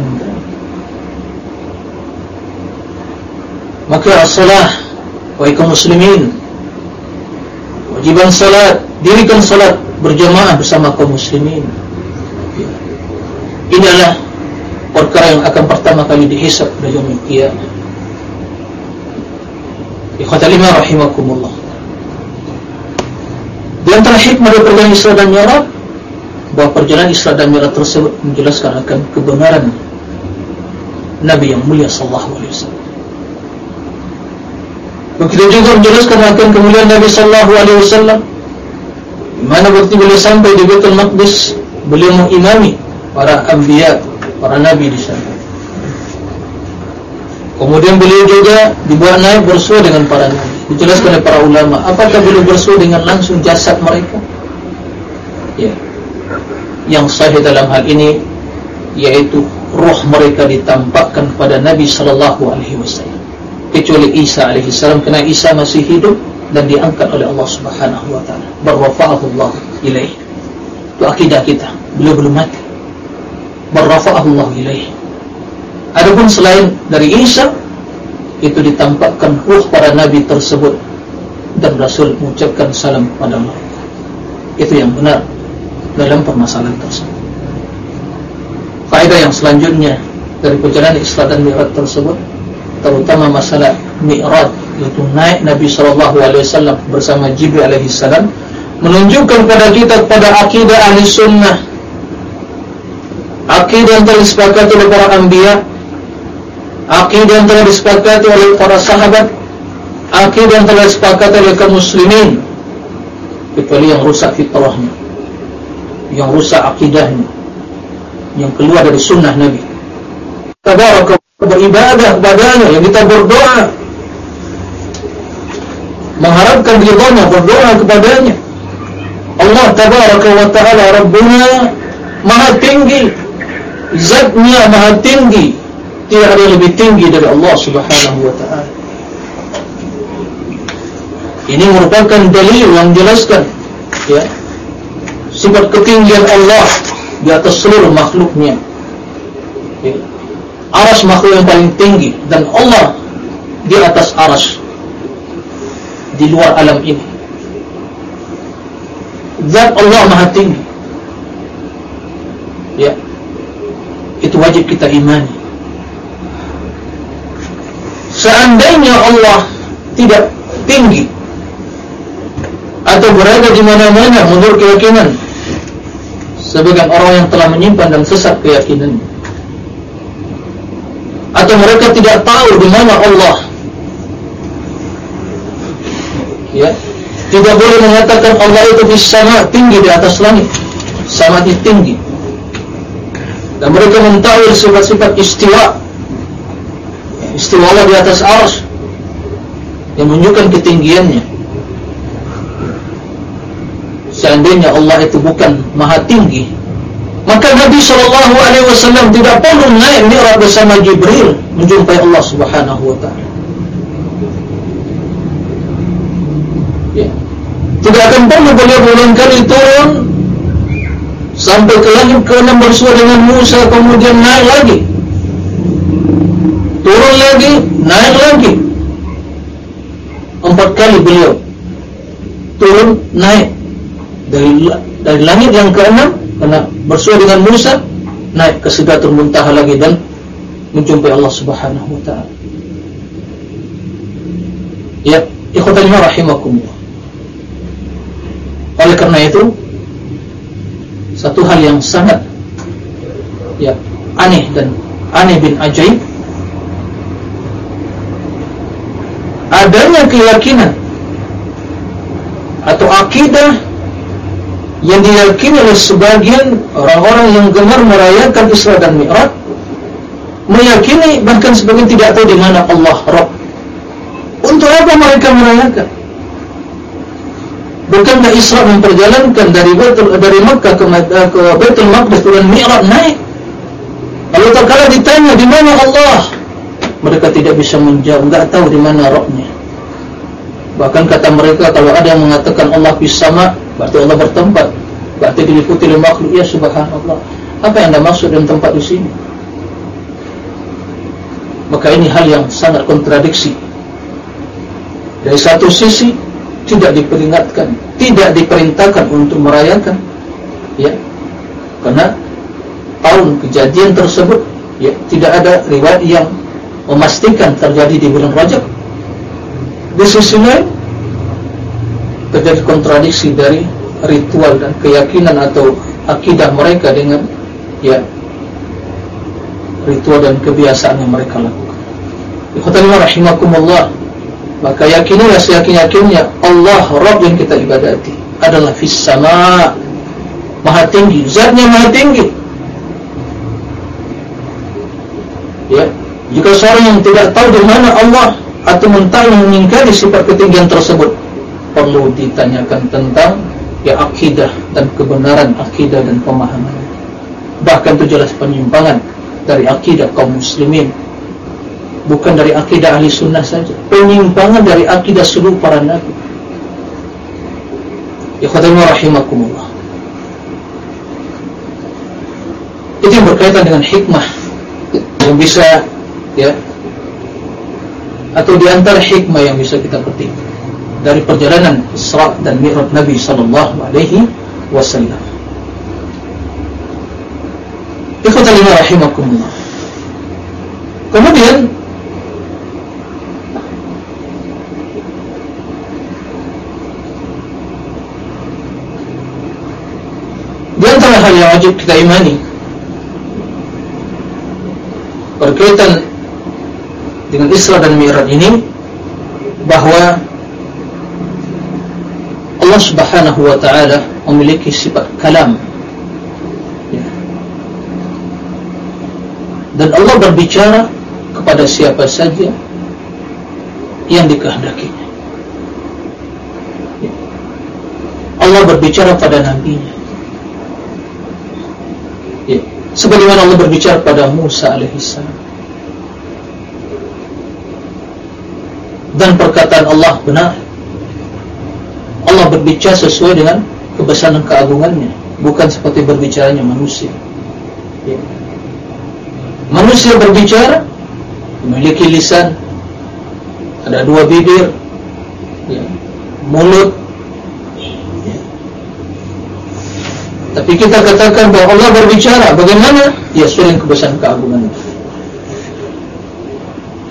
Maka as-salah Wahai kaum muslimin Wajiban salat Dirikan salat berjamaah bersama kaum muslimin. Ini adalah Perkara yang akan pertama kali dihisap pada Yom Qiyamah Ikhwata lima rahimakumullah Di antara hikmah dari perjalanan Isra dan Mi'raj Bahawa perjalanan Isra dan Mi'raj tersebut Menjelaskan akan kebenaran Nabi yang mulia sallallahu alaihi wasallam. Begitu juga menjelaskan akan kemuliaan Nabi sallallahu alaihi wasallam. Mana waktu beliau sampai di Baitul Maqdis, beliau mengimami para anbiya, para nabi di sana. Kemudian beliau juga dibuat naik bersua dengan para nabi. Dijelaskan oleh para ulama, apakah beliau bersua dengan langsung jasad mereka? Ya. Yang sahih dalam hal ini yaitu roh mereka ditampakkan kepada Nabi sallallahu alaihi wasallam. Kecuali Isa alaihi salam kerana Isa masih hidup dan diangkat oleh Allah Subhanahu wa taala. Barrafa'ahu Allah ilaihi itu akidah kita. Beliau belum mati. Barrafa'ahu Allah ilaihi adapun selain dari Isa itu ditampakkan roh para nabi tersebut dan Rasul mengucapkan salam kepada mereka. Itu yang benar dalam permasalahan tersebut. Faedah yang selanjutnya dari perjalanan Isra dan Mi'raj tersebut terutama masalah Mi'raj yaitu naik Nabi SAW bersama Jibril AS menunjukkan kepada kita kepada akidah ahli sunnah. Akidah yang telah disepakati oleh para anbiya akidah yang telah disepakati oleh para sahabat akidah yang telah disepakati oleh kaum muslimin kecuali yang rusak fitrahnya yang rusak akidahnya yang keluar dari sunnah Nabi. Beribadah kepadanya yang kita berdoa mengharapkan ridhonya berdoa kepadanya. Allah tabaraka wa taala Rabbuna maha tinggi zatnya maha tinggi tidak ada lebih tinggi dari Allah subhanahu wa ta'ala. Ini merupakan dalil yang jelaskan ya sifat ketinggian Allah di atas seluruh makhluknya. Ya. aras makhluk yang paling tinggi dan Allah di atas aras di luar alam ini. Zat Allah maha tinggi. Ya. Itu wajib kita imani seandainya Allah tidak tinggi atau berada di mana-mana menurut keyakinan sebagian orang yang telah menyimpan dan sesat keyakinan atau mereka tidak tahu di mana Allah ya tidak boleh mengatakan Allah itu di sana tinggi di atas langit sangat tinggi. Dan mereka mentawil sifat-sifat istiwa istiwa Allah di atas ars yang menunjukkan ketinggiannya seandainya Allah itu bukan maha tinggi maka Nabi SAW tidak perlu naik mi'raj bersama Jibril menjumpai Allah Subhanahu Taala. Ya. Tidak akan perlu beliau kali turun sampai ke langit ke-6 bersua dengan Musa kemudian naik lagi. Turun lagi, naik lagi. Empat kali beliau turun, naik dari dari langit yang keenam karena bersua dengan Musa naik ke Sidratul Muntaha lagi dan menjumpai Allah Subhanahu wa taala. Ya, ikhwatan rahimakumullah. Oleh karena itu satu hal yang sangat ya aneh dan aneh bin ajaib adanya keyakinan atau akidah yang diyakini oleh sebagian orang-orang yang gemar merayakan Isra dan Mi'raj meyakini bahkan sebagian tidak tahu di mana Allah Rabb. Untuk apa mereka merayakan? Bukankah Isra memperjalankan dari Baitul, dari Makkah ke, ke Baitul Maqdis dan Mi'raj naik? Kalau tak kala ditanya di mana Allah mereka tidak bisa menjawab tidak tahu di mana Rabbnya bahkan kata mereka kalau ada yang mengatakan Allah bisama Berarti Allah bertempat. Berarti diliputi oleh makhluk Ya subhanallah. Apa yang anda maksud dengan tempat di sini? Maka ini hal yang sangat kontradiksi. Dari satu sisi tidak diperingatkan tidak diperintahkan untuk merayakan ya. Karena tahun kejadian tersebut ya tidak ada riwayat yang memastikan terjadi di bulan Rajab di sisi lain terjadi kontradiksi dari ritual dan keyakinan atau akidah mereka dengan ya ritual dan kebiasaan yang mereka lakukan. Ikhwatanillah rahimakumullah. Maka yakinilah seyakin-yakinnya Allah Rabb yang kita ibadati adalah fis sama maha tinggi, zatnya maha tinggi. Ya, jika seorang yang tidak tahu di mana Allah atau mentah mengingkari sifat ketinggian tersebut, perlu ditanyakan tentang ya akidah dan kebenaran akidah dan pemahaman. Bahkan itu jelas penyimpangan dari akidah kaum muslimin. Bukan dari akidah ahli sunnah saja. Penyimpangan dari akidah seluruh para nabi. Ikhwatani rahimakumullah. Itu yang berkaitan dengan hikmah yang bisa ya atau di antara hikmah yang bisa kita petik dari perjalanan Isra dan Mi'raj Nabi sallallahu alaihi wasallam. Ikhwatal iman rahimakumullah. Kemudian di antara hal yang wajib kita imani berkaitan dengan Isra dan Mi'raj ini bahwa Allah subhanahu wa ta'ala memiliki sifat kalam ya. dan Allah berbicara kepada siapa saja yang dikehendakinya ya. Allah berbicara pada nabinya ya. sebagaimana Allah berbicara pada Musa alaihissalam dan perkataan Allah benar Allah berbicara sesuai dengan kebesaran keagungannya bukan seperti berbicaranya manusia ya. manusia berbicara memiliki lisan ada dua bibir ya. mulut ya. tapi kita katakan bahawa Allah berbicara bagaimana ya dengan kebesaran keagungannya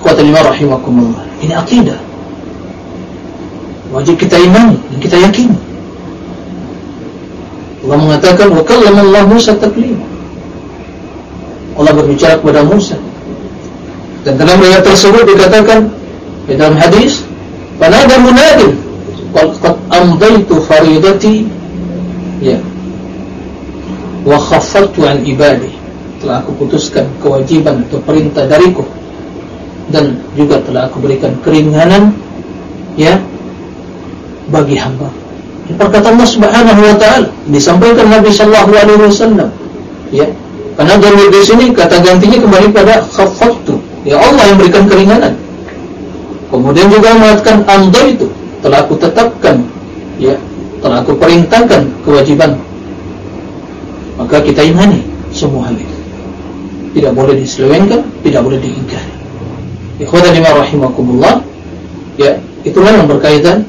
kuatan lima rahimakumullah ini akidah. Wajib kita imani dan kita yakini Allah mengatakan wa kallama Allah Musa taklima. Allah berbicara kepada Musa. Dan dalam ayat tersebut dikatakan di dalam hadis fanada munadin qad amdaitu faridati. Ya. Wa khaffaltu an ibadi. Telah aku putuskan kewajiban atau perintah dariku dan juga telah aku berikan keringanan ya bagi hamba. Perkataan Allah Subhanahu wa taala disampaikan Nabi sallallahu alaihi wasallam. Ya. Karena dari di sini kata gantinya kembali pada khaffaftu. Ya Allah yang berikan keringanan. Kemudian juga mengatakan anda itu telah aku tetapkan ya, telah aku perintahkan kewajiban. Maka kita imani semua hal itu. Tidak boleh diselewengkan, tidak boleh diingkari. Ikhwatan rahimakumullah. Ya, itulah yang berkaitan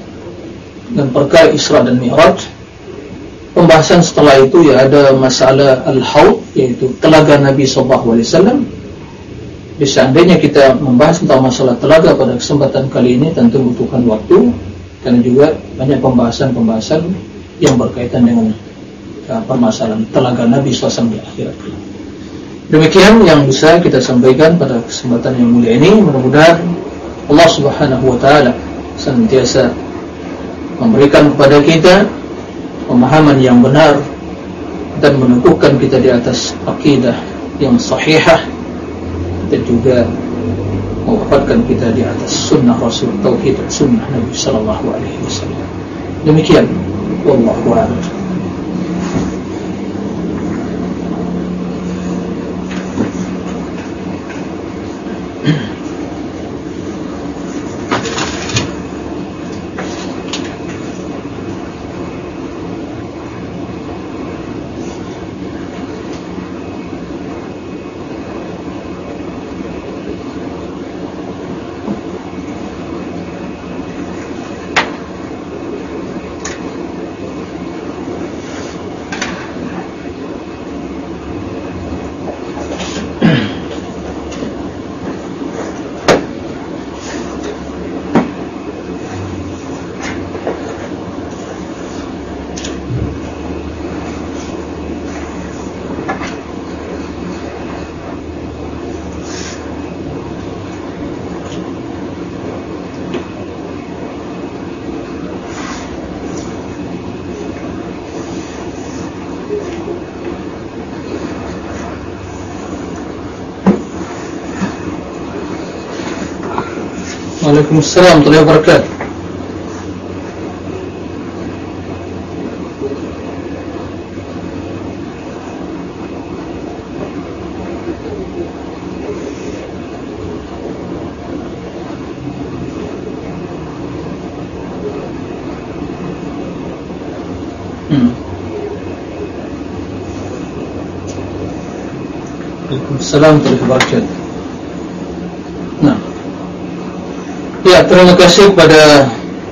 dan perkara Isra dan Mi'raj pembahasan setelah itu ya ada masalah Al-Hawd yaitu telaga Nabi SAW jadi seandainya kita membahas tentang masalah telaga pada kesempatan kali ini tentu membutuhkan waktu dan juga banyak pembahasan-pembahasan yang berkaitan dengan uh, permasalahan telaga Nabi SAW di akhirat demikian yang bisa kita sampaikan pada kesempatan yang mulia ini mudah-mudahan Allah Subhanahu Wa Taala senantiasa memberikan kepada kita pemahaman yang benar dan meneguhkan kita di atas akidah yang sahihah dan juga mewafatkan kita di atas sunnah Rasul Tauhid dan sunnah Nabi Sallallahu Alaihi Wasallam. Demikian, wallahu a'lam. وعليكم السلام ورحمة الله وبركاته السلام عليكم ورحمة الله وبركاته. Terima kasih kepada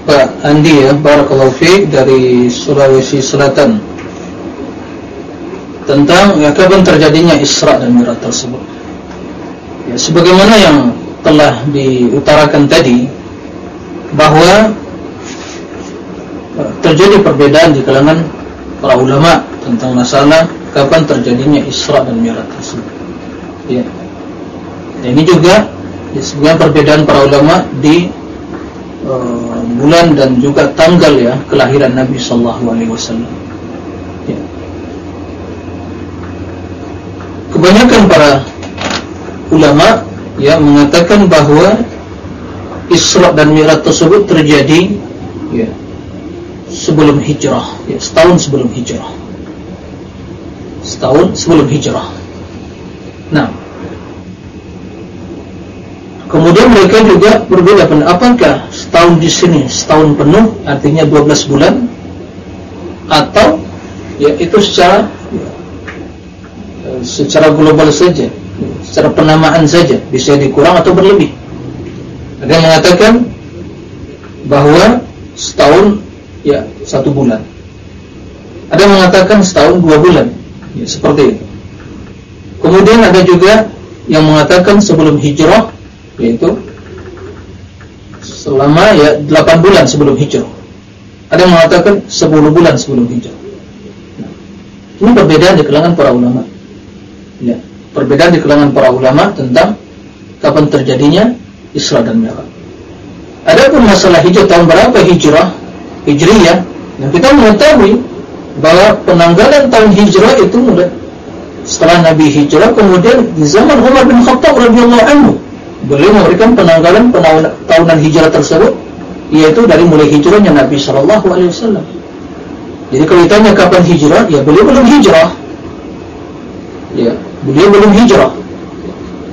Pak Andi ya, Barakallahu Fik dari Sulawesi Selatan. Tentang ya, kapan terjadinya Isra dan Mi'raj tersebut. Ya, Sebagaimana yang telah diutarakan tadi Bahawa eh, terjadi perbedaan di kalangan para ulama Tentang masalah kapan terjadinya Isra dan Mi'raj tersebut. Ya. Dan ini juga sebagian perbedaan para ulama di bulan dan juga tanggal ya kelahiran Nabi sallallahu alaihi wasallam. Ya. Kebanyakan para ulama ya mengatakan bahawa Isra dan Mi'raj tersebut terjadi ya sebelum hijrah, ya setahun sebelum hijrah. Setahun sebelum hijrah. Nah, Kemudian mereka juga berbeda pendapat. Apakah setahun di sini setahun penuh artinya 12 bulan atau ya itu secara ya, secara global saja, secara penamaan saja bisa dikurang atau berlebih. Ada yang mengatakan bahawa setahun ya satu bulan. Ada yang mengatakan setahun dua bulan. Ya seperti itu. Kemudian ada juga yang mengatakan sebelum hijrah yaitu selama ya 8 bulan sebelum hijrah. Ada yang mengatakan 10 bulan sebelum hijrah. Ini perbedaan di kalangan para ulama. Ya, perbedaan di kalangan para ulama tentang kapan terjadinya Isra dan Mi'raj. Adapun masalah hijrah tahun berapa hijrah? Hijriyah. Yang kita mengetahui bahwa penanggalan tahun hijrah itu mudah setelah Nabi hijrah kemudian di zaman Umar bin Khattab radhiyallahu anhu beliau memberikan penanggalan tahunan hijrah tersebut yaitu dari mulai hijrahnya Nabi sallallahu alaihi wasallam. Jadi kalau ditanya kapan hijrah, ya beliau belum hijrah. Ya, beliau belum hijrah.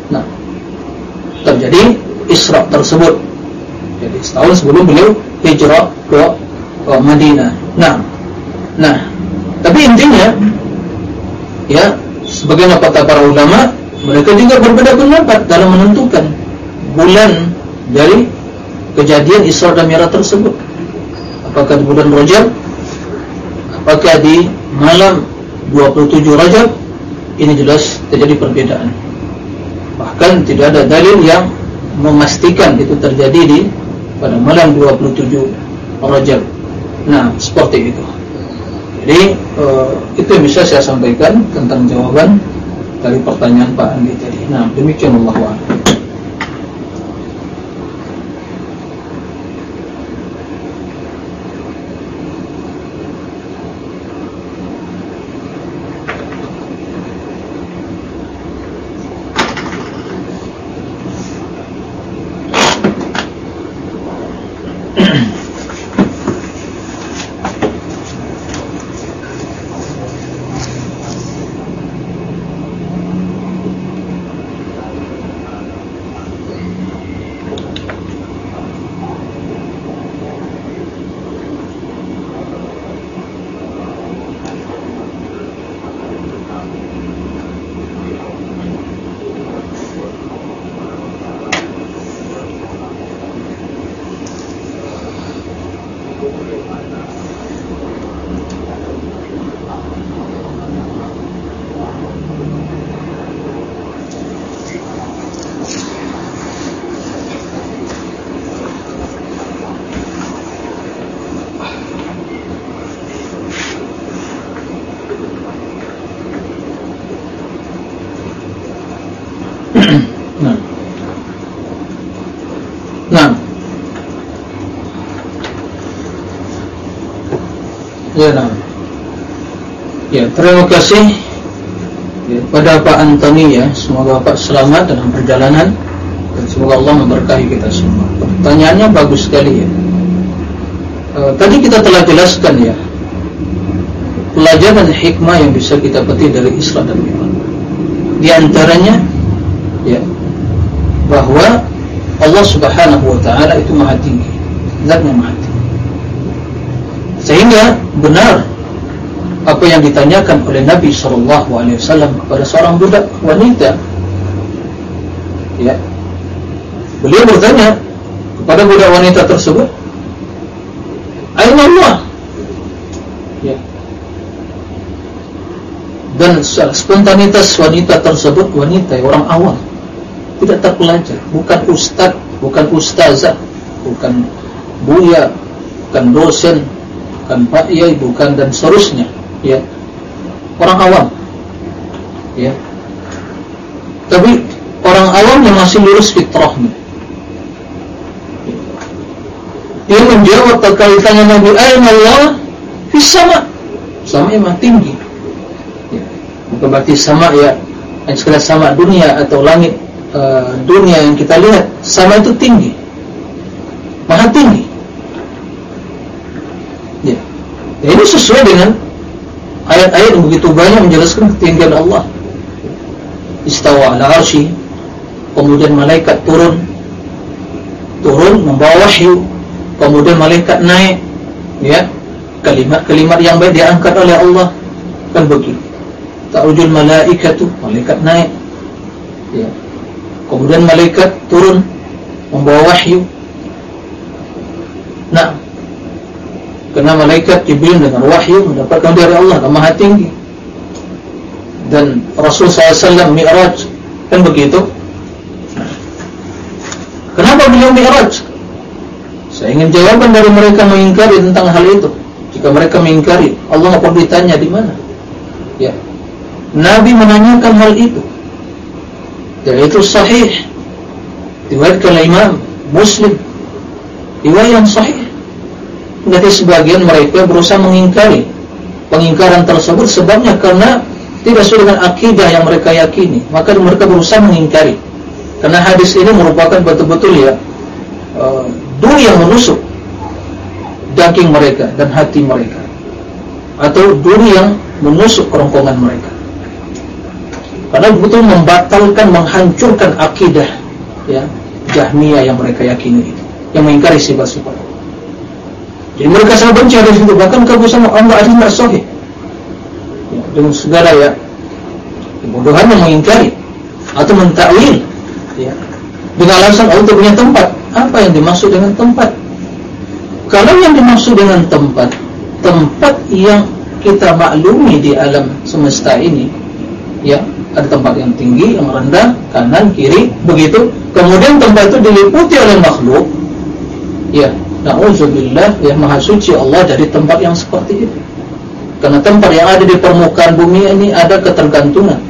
Nah, terjadi Isra tersebut. Jadi setahun sebelum beliau hijrah ke, ke Madinah. Nah, nah, tapi intinya ya sebagaimana kata para ulama mereka juga berbeda pendapat dalam menentukan bulan dari kejadian Isra dan Mi'raj tersebut. Apakah di bulan Rajab? Apakah di malam 27 Rajab? Ini jelas terjadi perbedaan. Bahkan tidak ada dalil yang memastikan itu terjadi di pada malam 27 Rajab. Nah, seperti itu. Jadi, uh, itu yang bisa saya sampaikan tentang jawaban dari pertanyaan Pak Andi tadi. Nah, demikian Allah Ya, nah. ya terima kasih ya, pada Pak Antoni ya. Semoga Pak selamat dalam perjalanan dan semoga Allah memberkahi kita semua. Pertanyaannya bagus sekali ya. Uh, tadi kita telah jelaskan ya pelajaran hikmah yang bisa kita petik dari Islam dan Iman. Di antaranya ya bahwa Allah Subhanahu wa taala itu Maha Tinggi, zatnya Maha Tinggi. Sehingga benar apa yang ditanyakan oleh Nabi wasallam kepada seorang budak wanita. Ya. Beliau bertanya kepada budak wanita tersebut, "Aina Allah?" Ya. Dan spontanitas wanita tersebut wanita orang awam tidak terpelajar, bukan ustaz, bukan ustazah, bukan buya, bukan dosen, bukan pak yai, bukan dan seterusnya, ya. Orang awam. Ya. Tapi orang awam yang masih lurus fitrahnya. Dia menjawab terkait tanya Nabi Aina Allah Fis sama yang tinggi ya. Bukan berarti sama ya Yang sekedar sama dunia atau langit uh, dunia yang kita lihat sama itu tinggi maha tinggi ya. ya ini sesuai dengan ayat-ayat begitu banyak menjelaskan ketinggian Allah. Istawa ala arshi kemudian malaikat turun. Turun membawa wahyu. Kemudian malaikat naik ya. Kalimat-kalimat yang baik diangkat oleh Allah. Kan begitu. Ta'ujul malaikatu malaikat naik. Ya. Kemudian malaikat turun membawa wahyu. Nah, karena malaikat Jibril dengan wahyu mendapatkan dari Allah yang Maha Tinggi. Dan Rasul SAW Mi'raj kan begitu. Kenapa beliau Mi'raj? Saya ingin jawaban dari mereka mengingkari tentang hal itu. Jika mereka mengingkari, Allah perlu ditanya di mana. Ya, Nabi menanyakan hal itu dan itu sahih riwayat oleh Imam Muslim yang sahih nanti sebagian mereka berusaha mengingkari pengingkaran tersebut sebabnya karena tidak sesuai dengan akidah yang mereka yakini. Maka mereka berusaha mengingkari. Karena hadis ini merupakan betul-betul ya uh, duri yang menusuk daging mereka dan hati mereka. Atau duri yang menusuk kerongkongan mereka. Karena betul membatalkan, menghancurkan akidah ya, Jahmiyah yang mereka yakini itu, yang mengingkari sifat-sifat. Jadi mereka sangat benci hadis itu, bahkan kebusan Allah hadis tidak sahih. Ya, dengan segala ya kebodohan yang mengingkari atau mentakwil ya. Dengan alasan Allah punya tempat. Apa yang dimaksud dengan tempat? Kalau yang dimaksud dengan tempat, tempat yang kita maklumi di alam semesta ini, ya, ada tempat yang tinggi, yang rendah, kanan, kiri, begitu. Kemudian tempat itu diliputi oleh makhluk. Ya, na'udzubillah, ya maha suci Allah dari tempat yang seperti itu. Karena tempat yang ada di permukaan bumi ini ada ketergantungan.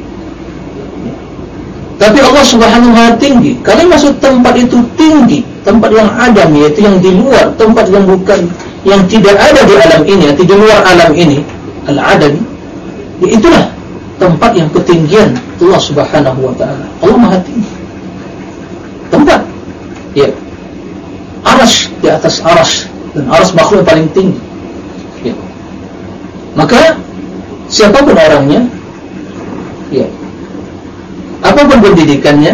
Tapi Allah subhanahu wa tinggi. Kalau maksud tempat itu tinggi, tempat yang adam, yaitu yang di luar, tempat yang bukan, yang tidak ada di alam ini, yang di luar alam ini, al-adam, ya itulah tempat yang ketinggian Allah Subhanahu wa taala. Allah Maha Tinggi. Tempat ya. Arsy di atas arsy dan arsy makhluk paling tinggi. Ya. Maka siapapun orangnya ya. Apapun pendidikannya,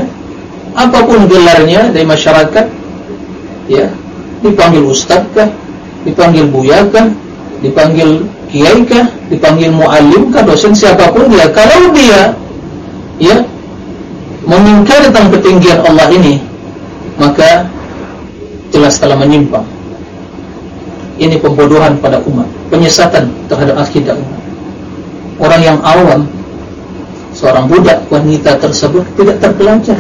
apapun gelarnya dari masyarakat ya, dipanggil ustazkah, dipanggil buyakah, dipanggil kiai kah, dipanggil muallim kah, dosen siapapun dia, kalau dia ya mengingkari tentang ketinggian Allah ini, maka jelas telah menyimpang. Ini pembodohan pada umat, penyesatan terhadap akidah umat. Orang yang awam, seorang budak wanita tersebut tidak terpelajar.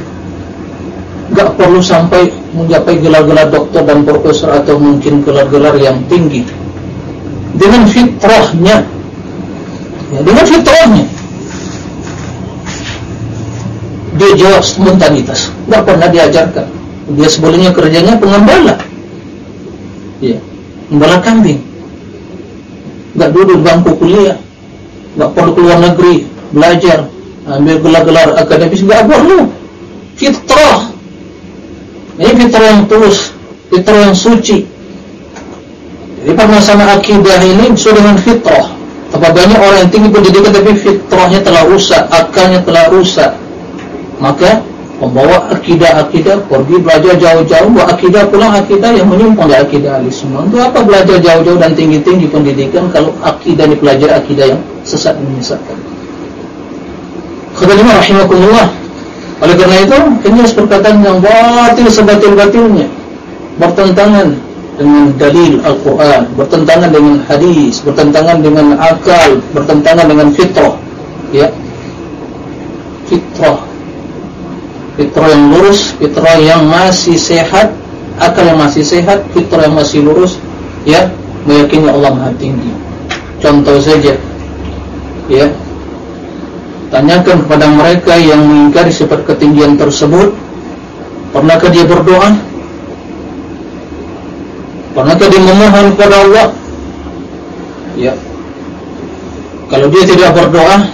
Tidak perlu sampai mencapai gelar-gelar doktor dan profesor atau mungkin gelar-gelar yang tinggi dengan fitrahnya ya, dengan fitrahnya dia jawab spontanitas tidak pernah diajarkan dia sebelumnya kerjanya pengembala. Ya, pengembala kambing. Tidak duduk bangku kuliah. Tidak perlu keluar negeri belajar. Ambil gelar-gelar akademis tidak perlu fitrah. Ini fitrah yang tulus, fitrah yang suci. Jadi permasalahan akidah ini sesuai dengan fitrah. Tapi banyak orang yang tinggi pendidikan tapi fitrahnya telah rusak, akalnya telah rusak. Maka membawa akidah-akidah pergi belajar jauh-jauh buat akidah pulang akidah yang menyimpang dari akidah ahli sunnah. Untuk apa belajar jauh-jauh dan tinggi-tinggi pendidikan kalau akidah dipelajari akidah yang sesat dan menyesatkan? Khadalima rahimakumullah. Oleh kerana itu ini perkataan yang batil sebatil-batilnya. Bertentangan dengan dalil Al-Quran bertentangan dengan hadis bertentangan dengan akal bertentangan dengan fitrah. Ya. Fitrah fitrah yang lurus, fitrah yang masih sehat, akal yang masih sehat, fitrah yang masih lurus, ya, meyakini Allah Maha Tinggi. Contoh saja, ya, tanyakan kepada mereka yang mengingkari sifat ketinggian tersebut, pernahkah dia berdoa? Pernahkah dia memohon kepada Allah? Ya, kalau dia tidak berdoa,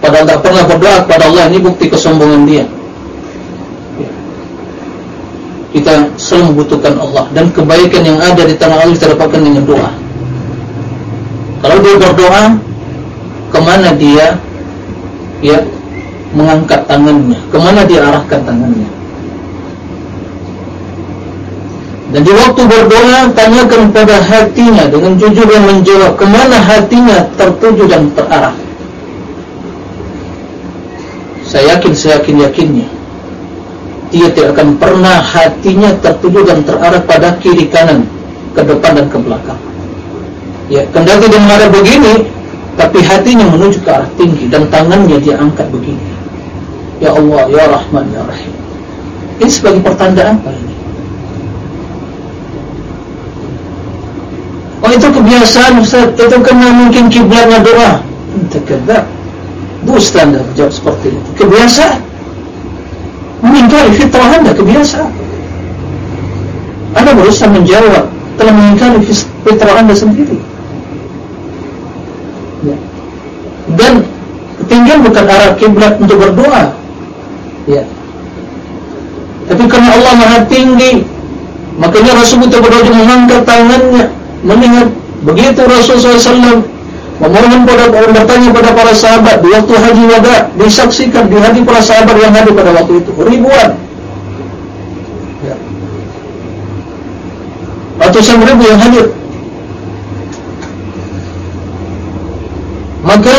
padahal tak pernah berdoa kepada Allah, ini bukti kesombongan dia kita selalu membutuhkan Allah dan kebaikan yang ada di tangan Allah kita dapatkan dengan doa. Kalau dia berdoa, kemana dia ya mengangkat tangannya, kemana dia arahkan tangannya. Dan di waktu berdoa, tanyakan pada hatinya dengan jujur dan menjawab kemana hatinya tertuju dan terarah. Saya yakin, saya yakin yakinnya dia tidak akan pernah hatinya tertuju dan terarah pada kiri kanan, ke depan dan ke belakang. Ya, kendati dia mengarah begini, tapi hatinya menuju ke arah tinggi dan tangannya dia angkat begini. Ya Allah, Ya Rahman, Ya Rahim. Ini sebagai pertanda apa ini? Oh itu kebiasaan Ustaz, itu kena mungkin kiblatnya doa. Kebab. Dusta anda jawab seperti itu. Kebiasaan mengingkari fitrah anda kebiasaan. Anda berusaha menjawab telah mengingkari fitrah anda sendiri. Ya. dan ketinggian bukan arah kiblat untuk berdoa. Ya. Tapi karena Allah maha tinggi makanya Rasulullah berdoa mengangkat tangannya mengingat begitu Rasulullah SAW memohon pada bertanya pada para sahabat di waktu haji wada disaksikan di hati para sahabat yang hadir pada waktu itu. Ribuan. Ya. ratusan ribu yang hadir. Maka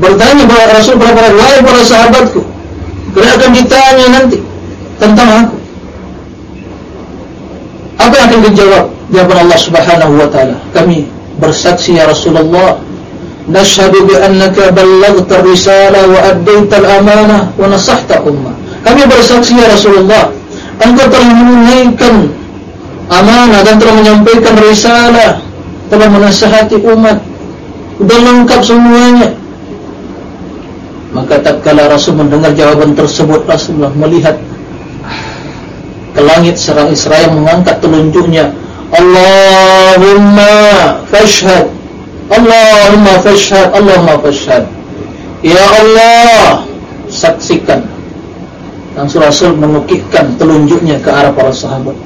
bertanya kepada Rasul kepada para wahai para sahabatku kira akan ditanya nanti tentang aku. Apa yang akan dijawab jawaban Allah Subhanahu wa taala? Kami bersaksi ya Rasulullah nashhadu bi annaka ballaghta ar-risala wa addaita al-amanah wa nasahta ummah kami bersaksi ya Rasulullah engkau telah menunaikan amanah dan telah menyampaikan risalah telah menasihati umat sudah lengkap semuanya. Maka tatkala Rasul mendengar jawaban tersebut Rasulullah melihat ke langit serang Israel mengangkat telunjuknya Allahumma fashhad. Allahumma fashhad Allahumma fashhad. Ya Allah saksikan. Dan Rasul menukikkan telunjuknya ke arah para sahabat.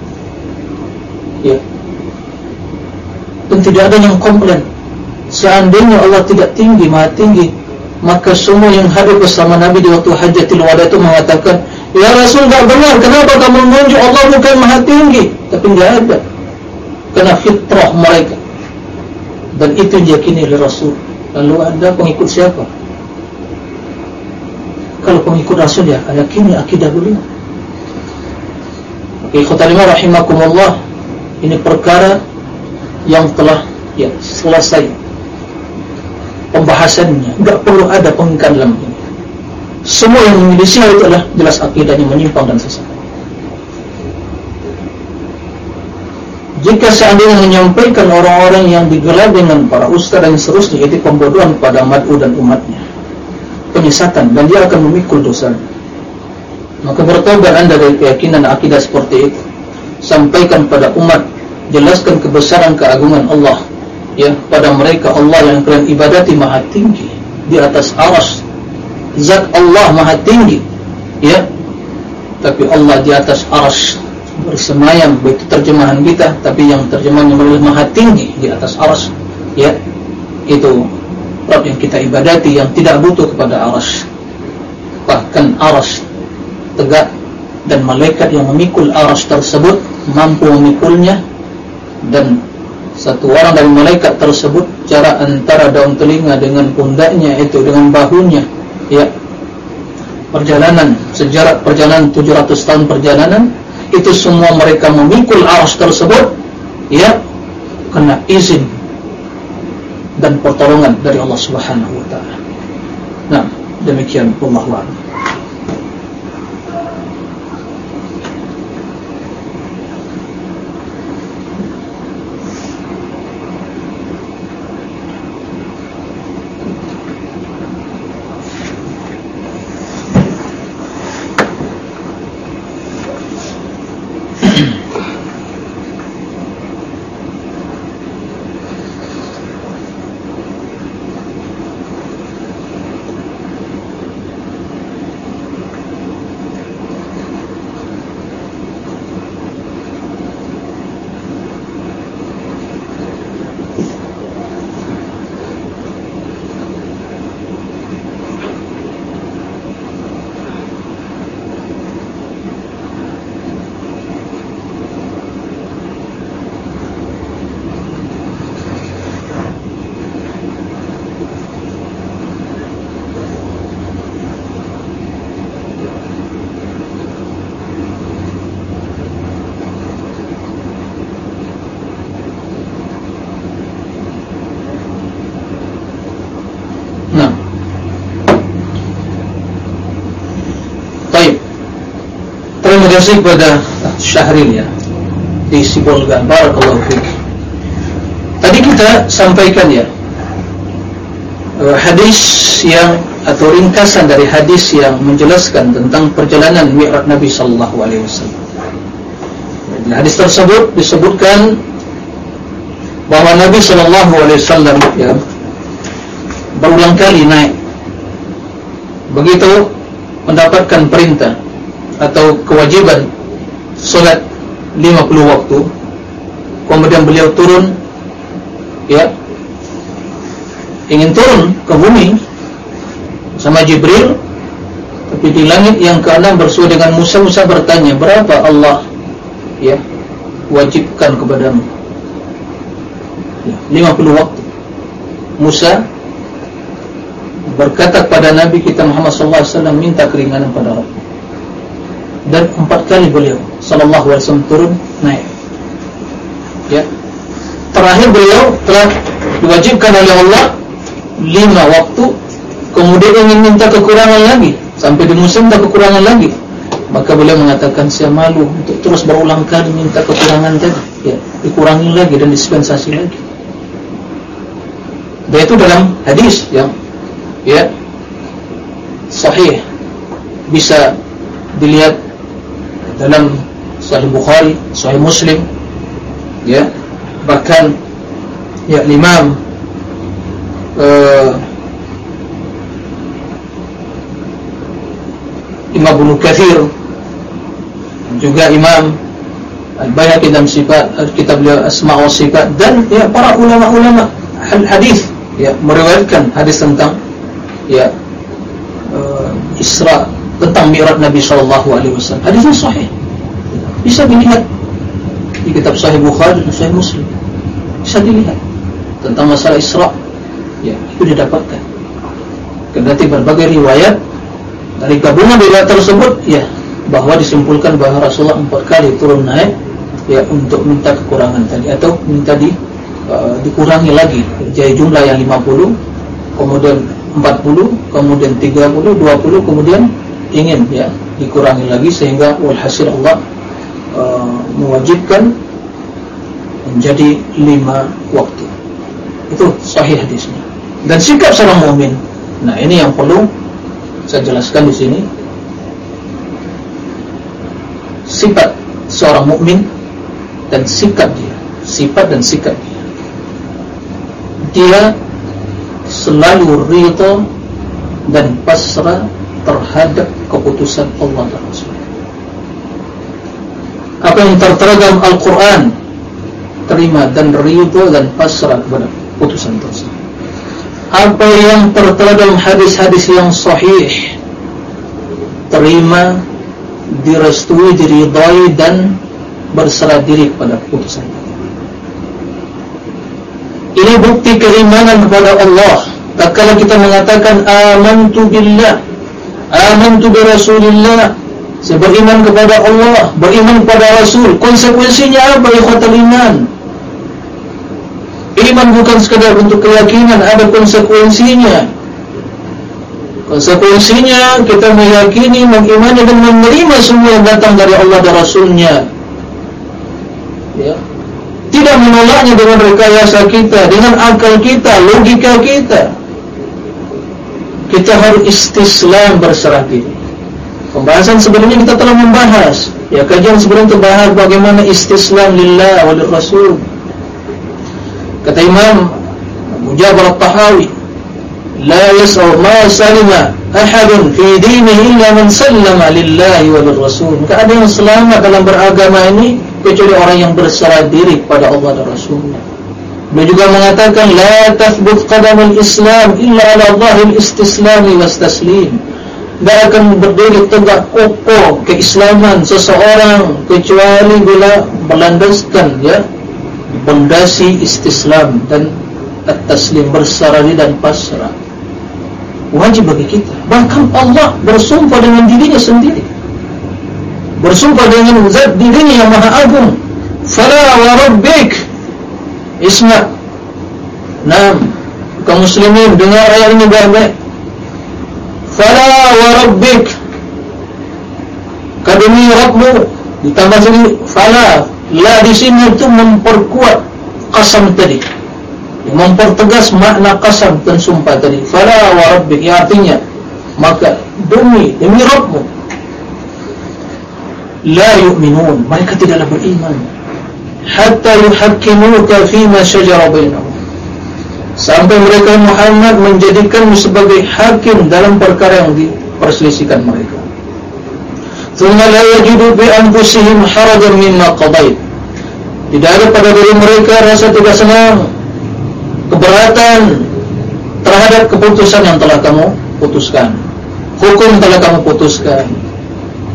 Ya. Dan tidak ada yang komplain. Seandainya Allah tidak tinggi maha tinggi maka semua yang hadir bersama Nabi di waktu hajatil wada itu mengatakan Ya Rasul tak benar. Kenapa kamu menunjuk? Allah bukan maha tinggi. Tapi tidak ada kena fitrah mereka. Dan itu diyakini oleh Rasul. Lalu anda pengikut siapa? Kalau pengikut Rasul ya yakini akidah beliau. Oke, khotalimah rahimakumullah Ini perkara yang telah ya, selesai Pembahasannya. Tidak perlu ada pengingkan dalam ini. Semua yang memiliki itu adalah jelas akidahnya menyimpang dan sesat Jika seandainya menyampaikan orang-orang yang digelar dengan para ustaz dan seterusnya Itu pembodohan pada mad'u dan umatnya Penyesatan dan dia akan memikul dosa. Maka bertobat anda dari keyakinan akidah seperti itu. Sampaikan pada umat Jelaskan kebesaran keagungan Allah Ya, pada mereka Allah yang kalian ibadati maha tinggi Di atas aras. Zat Allah maha tinggi Ya. Tapi Allah di atas aras bersemayam itu terjemahan kita tapi yang terjemahannya adalah maha tinggi di atas aras ya. Itu Rabb yang kita ibadati yang tidak butuh kepada aras. Bahkan aras tegak dan malaikat yang memikul aras tersebut mampu memikulnya. Dan satu orang dari malaikat tersebut jarak antara daun telinga dengan pundaknya itu dengan bahunya ya. Perjalanan sejarah perjalanan 700 tahun perjalanan itu semua mereka memikul arus tersebut ya kena izin dan pertolongan dari Allah Subhanahu wa taala. Nah, demikian Allah kasih kepada Syahril ya. Di Sibolga Barakallahu Fik. Tadi kita sampaikan ya uh, hadis yang atau ringkasan dari hadis yang menjelaskan tentang perjalanan Mi'raj Nabi Sallallahu Alaihi Wasallam. Di hadis tersebut disebutkan bahawa Nabi Sallallahu Alaihi Wasallam ya berulang kali naik. Begitu mendapatkan perintah atau kewajiban solat 50 waktu kemudian beliau turun ya ingin turun ke bumi sama Jibril tapi di langit yang keenam bersua dengan Musa Musa bertanya berapa Allah ya wajibkan kepadamu? Ya, 50 waktu. Musa berkata kepada Nabi kita Muhammad SAW minta keringanan pada Allah dan empat kali beliau sallallahu alaihi wasallam turun naik. Ya. Terakhir beliau telah diwajibkan oleh Allah lima waktu kemudian ingin minta kekurangan lagi sampai di musim minta kekurangan lagi. Maka beliau mengatakan saya malu untuk terus berulang kali minta kekurangan tadi. Ya dikurangi lagi dan dispensasi lagi. Dan itu dalam hadis yang ya sahih. Bisa dilihat dalam Sahih Bukhari, Sahih Muslim, ya. Bahkan ya Imam uh, Imam Ibnu Katsir juga Imam Al-Bayhaqi dalam sifat kitab beliau Asma' wa Sifat dan ya para ulama-ulama hadis ya meriwayatkan hadis tentang ya uh, Isra tentang mi'raj Nabi wasallam. Hadisnya sahih. Bisa dilihat di kitab Sahih Bukhari dan Sahih Muslim. Bisa dilihat tentang masalah Isra. Ya, itu didapatkan. Kendati berbagai riwayat dari gabungan riwayat tersebut, ya, bahwa disimpulkan bahawa Rasulullah empat kali turun naik ya untuk minta kekurangan tadi atau minta di uh, dikurangi lagi jadi jumlah yang 50 kemudian 40 kemudian 30 20 kemudian ingin ya dikurangi lagi sehingga walhasil Allah uh, mewajibkan menjadi lima waktu. Itu sahih hadisnya. Dan sikap seorang mukmin nah ini yang perlu saya jelaskan di sini. Sifat seorang mukmin dan sikap dia sifat dan sikap dia. Dia selalu ridha dan pasrah terhadap keputusan Allah dan Rasul. apa yang tertera dalam Al-Quran terima dan ridho dan pasrah kepada putusan tersebut. Apa yang tertera dalam hadis-hadis yang sahih terima direstui diridhai dan berserah diri kepada putusan ini bukti keimanan kepada Allah. Tak kala kita mengatakan amantu billah amantu bi rasulillah saya beriman kepada Allah, beriman kepada Rasul. Konsekuensinya apa ikhwatal iman? Iman bukan sekadar untuk keyakinan, ada konsekuensinya. Konsekuensinya kita meyakini, mengimani dan menerima semua yang datang dari Allah dan Rasulnya. Ya. Tidak menolaknya dengan rekayasa kita, dengan akal kita, logika kita. Kita harus istislam berserah diri. Pembahasan sebelumnya kita telah membahas. Ya kajian sebelum itu bahas bagaimana istislam lillah wa rasul Kata Imam Mujabar al-Tahawi La yas'u ma salima ahadun fi dinihi illa man sallama lillahi wa rasul ada yang selamat dalam beragama ini Kecuali orang yang berserah diri kepada Allah dan Rasulnya Dia juga mengatakan La tathbut qadam al-Islam illa ala zahil istislami wa istaslim tidak akan berdiri tegak kokoh keislaman seseorang kecuali bila berlandaskan ya bondasi istislam dan at-taslim bersarari dan pasrah. Wajib bagi kita. Bahkan Allah bersumpah dengan dirinya sendiri. Bersumpah dengan zat dirinya yang maha agung. Fala wa rabbik isma' nam kaum muslimin dengar ayat ini baik-baik. Fala wa rabbik. Kademi Rabbu Ditambah sini Fala. La di sini itu memperkuat Qasam tadi. Mempertegas makna qasam dan sumpah tadi. Fala wa rabbik. Yang artinya Maka demi Demi Rabbu La yu'minun. Mereka tidaklah beriman Hatta yuhakimuka Fima syajara bainahu sampai mereka Muhammad menjadikanmu sebagai hakim dalam perkara yang diperselisihkan mereka. Thumma la yajidu bi anfusihim harajan mimma qadait. Tidak ada pada diri mereka rasa tidak senang, keberatan terhadap keputusan yang telah kamu putuskan. Hukum telah kamu putuskan.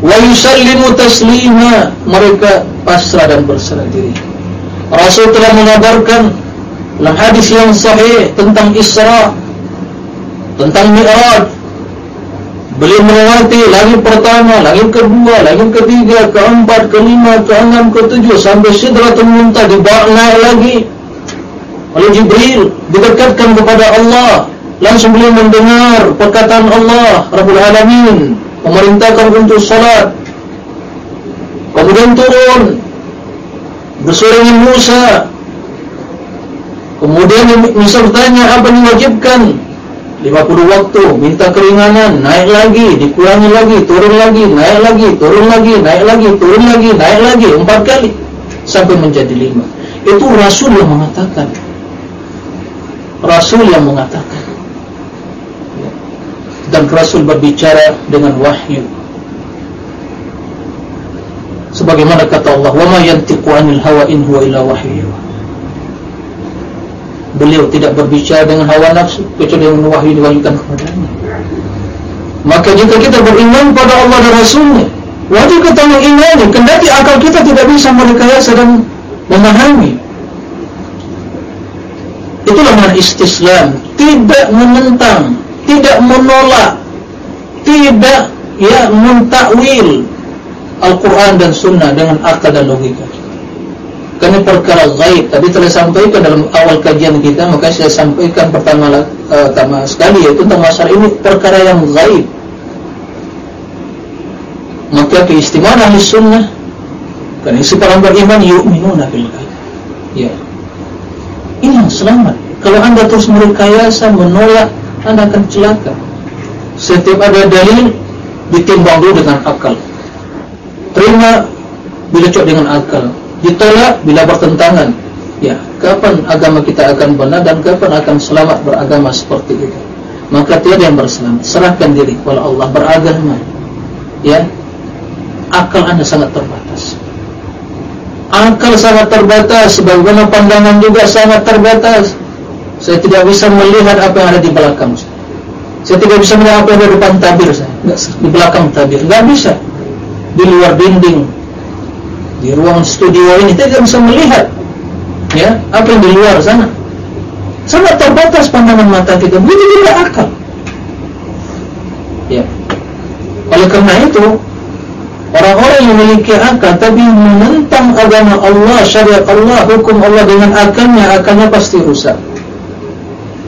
Wa yusallimu taslima. Mereka pasrah dan berserah diri. Rasul telah mengabarkan dalam hadis yang sahih tentang Isra tentang Mi'raj. Beliau melewati langit pertama, langit kedua, langit ketiga, keempat, kelima, keenam, ketujuh sampai Sidratul Muntaha dibawa lagi oleh Jibril didekatkan kepada Allah. Langsung beliau mendengar perkataan Allah Rabbul Alamin memerintahkan untuk salat. Kemudian turun. Bersuara Musa. Kemudian Musa bertanya apa yang diwajibkan? 50 waktu minta keringanan naik lagi dikurangi lagi turun lagi naik lagi turun lagi naik lagi turun lagi naik lagi empat kali sampai menjadi lima. Itu Rasul yang mengatakan. Rasul yang mengatakan dan Rasul berbicara dengan wahyu. Sebagaimana kata Allah wa ma yantiqu anil hawa in huwa illa wahyu. Beliau tidak berbicara dengan hawa nafsu kecuali dengan wahyu diwahyukan kepadanya. Maka jika kita beriman pada Allah dan Rasulnya wajib kita mengimani kendati akal kita tidak bisa merekayasa dan memahami. Itulah makna istislam tidak menentang tidak menolak tidak ya mentakwil Al-Quran dan Sunnah dengan akal dan logika. Kerana perkara gaib Tadi telah sampaikan dalam awal kajian kita Maka saya sampaikan pertama uh, pertama sekali Iaitu tentang masalah ini Perkara yang gaib. Maka keistimewaan ahli sunnah Kerana isi para beriman Yu'minuna bil gaib Ya. Ini yang selamat. Kalau anda terus merekayasa Menolak Anda akan celaka Setiap ada dalil Ditimbang dulu dengan akal. Terima Bila cok dengan akal. Ditolak bila bertentangan. Ya kapan agama kita akan benar dan kapan akan selamat beragama seperti itu? Maka tiada yang berselamat. Serahkan diri kepada Allah beragama. Ya akal anda sangat terbatas. Akal sangat terbatas sebagaimana pandangan juga sangat terbatas saya tidak bisa melihat apa yang ada di belakang saya, saya tidak bisa melihat apa yang ada di depan tabir saya di belakang tabir, tidak bisa. Di luar dinding. Di ruang studio ini tidak bisa melihat ya apa yang di luar sana. Sangat terbatas pandangan mata kita. Begitu juga akal. Ya. Oleh karena itu orang-orang yang memiliki akal tapi menentang agama Allah syariat Allah hukum Allah dengan akalnya akalnya pasti rusak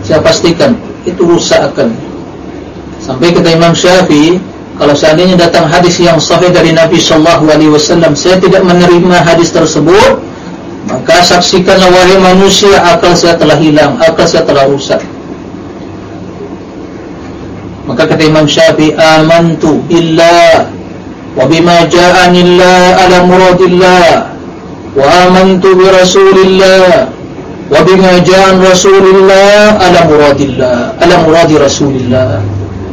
saya pastikan itu rusak akalnya sampai kata Imam Syafi'i kalau seandainya datang hadis yang sahih dari Nabi sallallahu alaihi wasallam saya tidak menerima hadis tersebut maka saksikanlah wahai manusia akal saya telah hilang akal saya telah rusak. Maka kata Imam Syafi'i amantu billah wa bima ja'ani Allah ala muradillah wa amantu bi rasulillah wa bima ja'an rasulillah ala muradillah ala muradi rasulillah.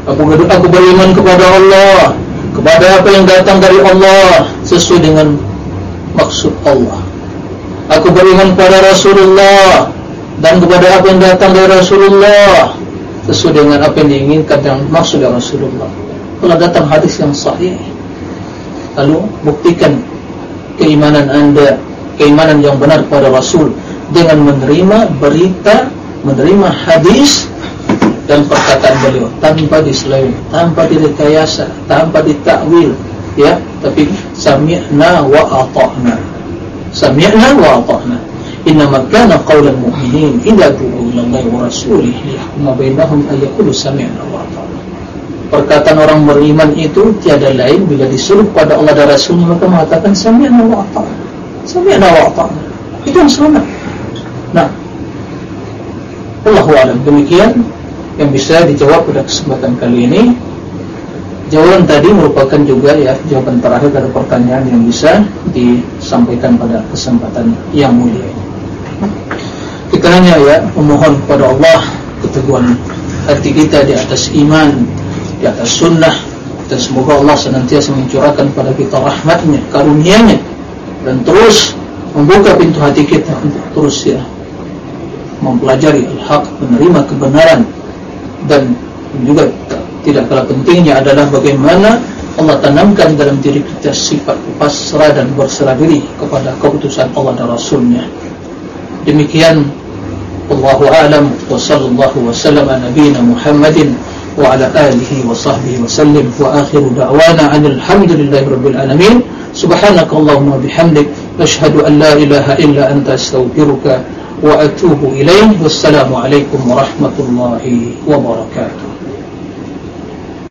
Aku, aku beriman kepada Allah Kepada apa yang datang dari Allah Sesuai dengan maksud Allah. Aku beriman kepada Rasulullah Dan kepada apa yang datang dari Rasulullah Sesuai dengan apa yang diinginkan dan maksud dari Rasulullah. Kalau datang hadis yang sahih Lalu buktikan keimanan anda Keimanan yang benar kepada Rasul Dengan menerima berita Menerima hadis dan perkataan beliau tanpa diseleweng, tanpa direkayasa, tanpa ditakwil, ya, tapi sami'na wa ata'na. Sami'na wa ata'na. Inna kana qaulal mu'minin idza du'u ila Allah wa rasulih yahkum bainahum ay yaqulu sami'na wa ata'na. Perkataan orang beriman itu tiada lain bila disuruh pada Allah dan Rasulnya maka mengatakan sami'na wa ata'na. Sami'na wa ata'na. Itu yang sama. Nah, Allahu a'lam. Demikian yang bisa dijawab pada kesempatan kali ini. Jawaban tadi merupakan juga ya jawaban terakhir dari pertanyaan yang bisa disampaikan pada kesempatan yang mulia kita hanya ya memohon kepada Allah keteguhan hati kita di atas iman di atas sunnah. Dan semoga Allah senantiasa mencurahkan pada kita rahmatnya, karunianya. Dan terus membuka pintu hati kita untuk terus ya mempelajari al-haq menerima kebenaran. Dan juga tidak kalah pentingnya adalah bagaimana Allah tanamkan dalam diri kita sifat pasrah dan berserah diri kepada keputusan Allah dan Rasulnya. Demikian Allahu a'lam wa sallallahu wa sallam nabiyina Muhammadin wa ala alihi wa sahbihi wa sallim. Wa akhiru da'wana anil hamdulillahi rabbil alamin. Subhanaka Allahumma bihamdik ashhadu an la ilaha illa anta astaghfiruka وأتوب إليه والسلام عليكم ورحمة الله وبركاته.